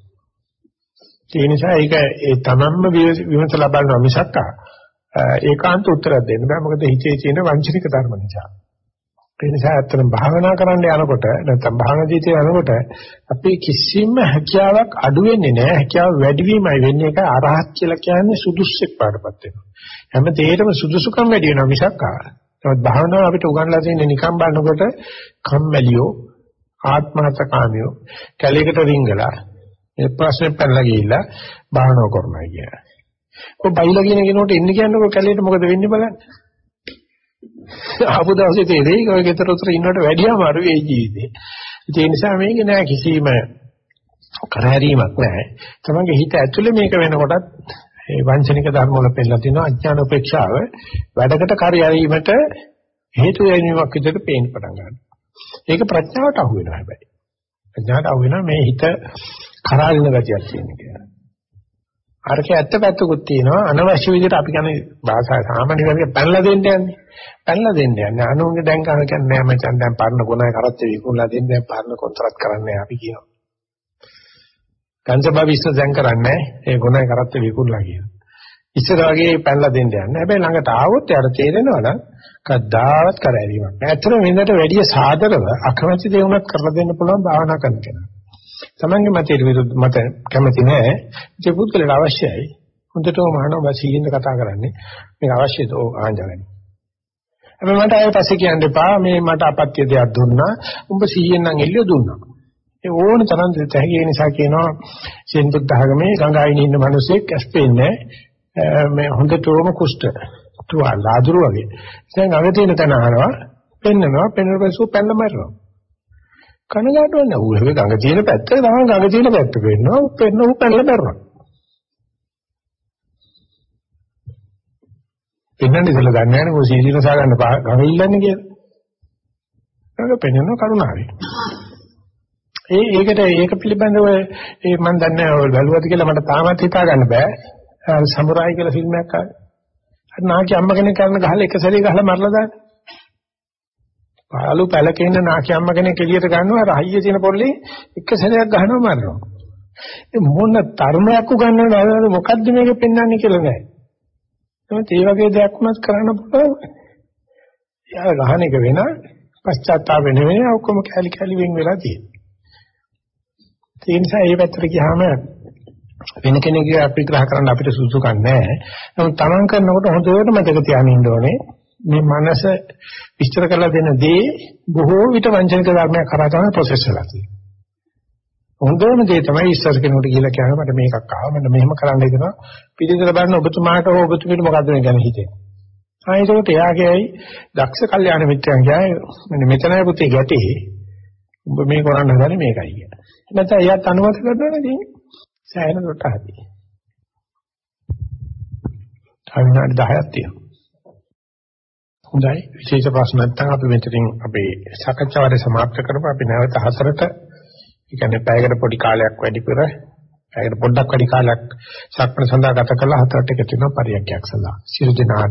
Speaker 1: ඒ නිසා ඒක ඒ තමන්ම විමසලා බලනවා මිසක් ඒකාන්ත උත්තරයක් දෙන්න බෑ. මොකද හිතේ තියෙන වංචනික ධර්ම නිසා. ඒ නිසා ඇත්තටම භාවනා කරන්න යනකොට නැත්නම් භාවනා ජීවිතේ යනකොට අපි කිසිම හැකියාවක් අඩු වෙන්නේ නැහැ. හැකියාව වැඩි වීමයි වෙන්නේ. ඒක අරහත් කියලා කියන්නේ සුදුස්සෙක් පාඩපත් වෙනවා. හැම දෙයකම සුදුසුකම් වැඩි වෙනවා මිසක් ආ. නමුත් භාවනාව අපිට උගන්ලා තියෙන නිකම් බලනකොට කම්මැලියෝ ආත්මහතකාමියෝ කැලේකට රිංගලා මේ ප්‍රශ්නේ පැනලා ගිහිල්ලා භාවනාව කරනවා කියලා. ඔය බයිලා කියන කෙනෙකුට එන්න කියන්නකො කැලේට මොකද වෙන්නේ බලන්න. ආපු දවසේ තේරෙයි ඔය ගෙදර උතර ඉන්නවට වැඩිය අමාරු ඒ ජීවිතේ. ඒ නිසා මේක නෑ කිසිම කරහැරීමක් නෑ. තමන්ගේ හිත ඇතුලේ මේක වෙනකොටත් ඒ වංචනික ධර්ම වල පෙන්නලා තිනවා අඥාන උපේක්ෂාව වැඩකට කරහැරීමට හේතු වෙනීමක් විදිහට පේන්න පටන් ගන්නවා. ඒක ප්‍රඥාවට අහු වෙනවා හැබැයි. ප්‍රඥාවට අහු වෙනවා මේ හිත කරාලින ගතියක් තියෙන කියලා. අරකේ ඇත්ත පැත්තකුත් තියෙනවා අනවශ්‍ය විදිහට අපි කියන්නේ භාෂා සාමාන්‍ය විදිහට පැනලා දෙන්න යන්නේ. පැනලා දෙන්න යන්නේ. අනුන්ගේ දැන් කන කියන්නේ නෑ මචං දැන් පරණ ගුණයි කරත් විකුණලා දෙන්න දැන් පරණ කොන්ත්‍රාත් කරන්නේ අපි කියනවා. කංශබා විශ්ව දැන් කරන්නේ ඒ ගුණයි කරත් විකුණලා කියනවා. ඉස්සර වගේ පැනලා දෙන්න යන්නේ. හැබැයි ළඟට ආවොත් යාර තේරෙනවා නම් කද්දාවත් කරෑවීමක්. ඇත්තටම වෙනදට වැඩිය සාදරව අකමැති දේ වුණත් කරලා දෙන්න පුළුවන් භාවනා කරන කෙනා. තමන්ගේ මතයට විරුද්ධ මත කැමති නෑ. ඒ පුද්ගලට අවශ්‍යයි. හොඳටම මහානව සීලින්ද කතා කරන්නේ. මේක අවශ්‍යද ඕ ආංජගනි. හැබැයි මට ආයෙ පස්සේ කියන්න එපා මේ මට අපත්‍ය දෙයක් දුන්නා. උඹ 100න් නම් එල්ලිය දුන්නා. ඒ ඕන තරම් තැහි නිසා කියනවා සෙන් බුද්ධ ආගමේ ගංගායිනේ ඉන්න මිනිස්සෙක් ඇස්පෙන්නේ මේ හොඳටම කුෂ්ඨ. තුවාල ආදුරු වගේ. දැන් අග තියෙන තැන අහනවා පෙන්නනවා පෙන්නන පස්සෙ පැන්න මරනවා. කනගාටු වෙන්නේ ඌ හැබැයි ගඟ තියෙන පැත්ත තමයි ගඟ තියෙන පැත්ත පෙන්නනවා ඌ පෙන්න ඌ පැනලා මරනවා. පෙන්නන්නේ ඉතල දන්නේ නැහැ නේ සීසීනසා ගන්න ගම ඉල්ලන්නේ කියලා. ඒක පෙන්නන කරුණාවේ. ඒ ඒකට ඒක පිළිබඳව ඒ මම දන්නේ ඔය බැලුවද කියලා මට තාමත් හිතා ගන්න බෑ. සමුරායි කියලා ෆිල්ම් එකක් ආවේ. අර නාකි අම්ම කෙනෙක් කරන ගහලා එක සැරේ ගහලා මරලා දාන්නේ. පාලු පැලක ඉන්න නාකි අම්ම කෙනෙක් එළියට ගන්නවා අර හයිය තියෙන පොල්ලේ එක සැරයක් ගහනවා මරනවා. ඒ මොන තරුණයක් උගන්වනවද මොකද්ද මේක පෙන්වන්නේ කියලා නෑ. නමුත් ඒ වගේ දෙයක් වුණත් කරන්න පුළුවන්. යා ගහන එක වෙන පශ්චාත්තාප නෙවෙයි ඔක්කොම කැලි කැලි වෙන් වෙලා තියෙනවා. ඒ නිසා මේ පැත්තට ගියාම වෙන කෙනෙක්ගේ අපිග්‍රහ කරන්න අපිට සුසුකම් නැහැ. නමුත් Taman කරනකොට හොඳට මතක තියාගන්න ඉන්න ඕනේ. මේ මනස විස්තර කරලා දෙන දේ බොහෝ විට වංචනික ධර්මයක් කරා තමයි ප්‍රොසෙස් වෙලා තියෙන්නේ. හොඳම දේ තමයි ඉස්සර කෙනෙකුට කියලා කියනවා මට මේකක් ආවා මට මෙහෙම කරන්න හිතෙනවා. පිළිදෙල බලන ඔබතුමාට හෝ ඔබතුමීට මොකද්ද මේ ගැන හිතෙන්නේ? ආ ඒකට එයාගේයි දක්ෂ කල්යාණ මිත්‍රයන් කියයි මෙන්න මෙතනයි පුතේ ගැටේ. ඔබ මේ කරන්න හදන්නේ මේකයි කියන නැත්නම් එයාත් අනුමත කරනවා නේද සෑහෙන කොට හරි. අවිනාඩි 10ක් තියෙනවා. හොඳයි. විශේෂ ප්‍රශ්න නැත්නම් අපි මෙතනින් අපේ සාකච්ඡාව වැඩ සමාප්ත කරමු. අපි නැවත හතරට ඒ කියන්නේ පැයකට පොඩි කාලයක් වැඩි පෙර පැයකට පොඩ්ඩක් වැඩි කාලයක් සක්මණ සඳහා ගත කළා හතරට එකතු වෙනවා පරියන්කයක් සඳහා. සියලු දෙනාට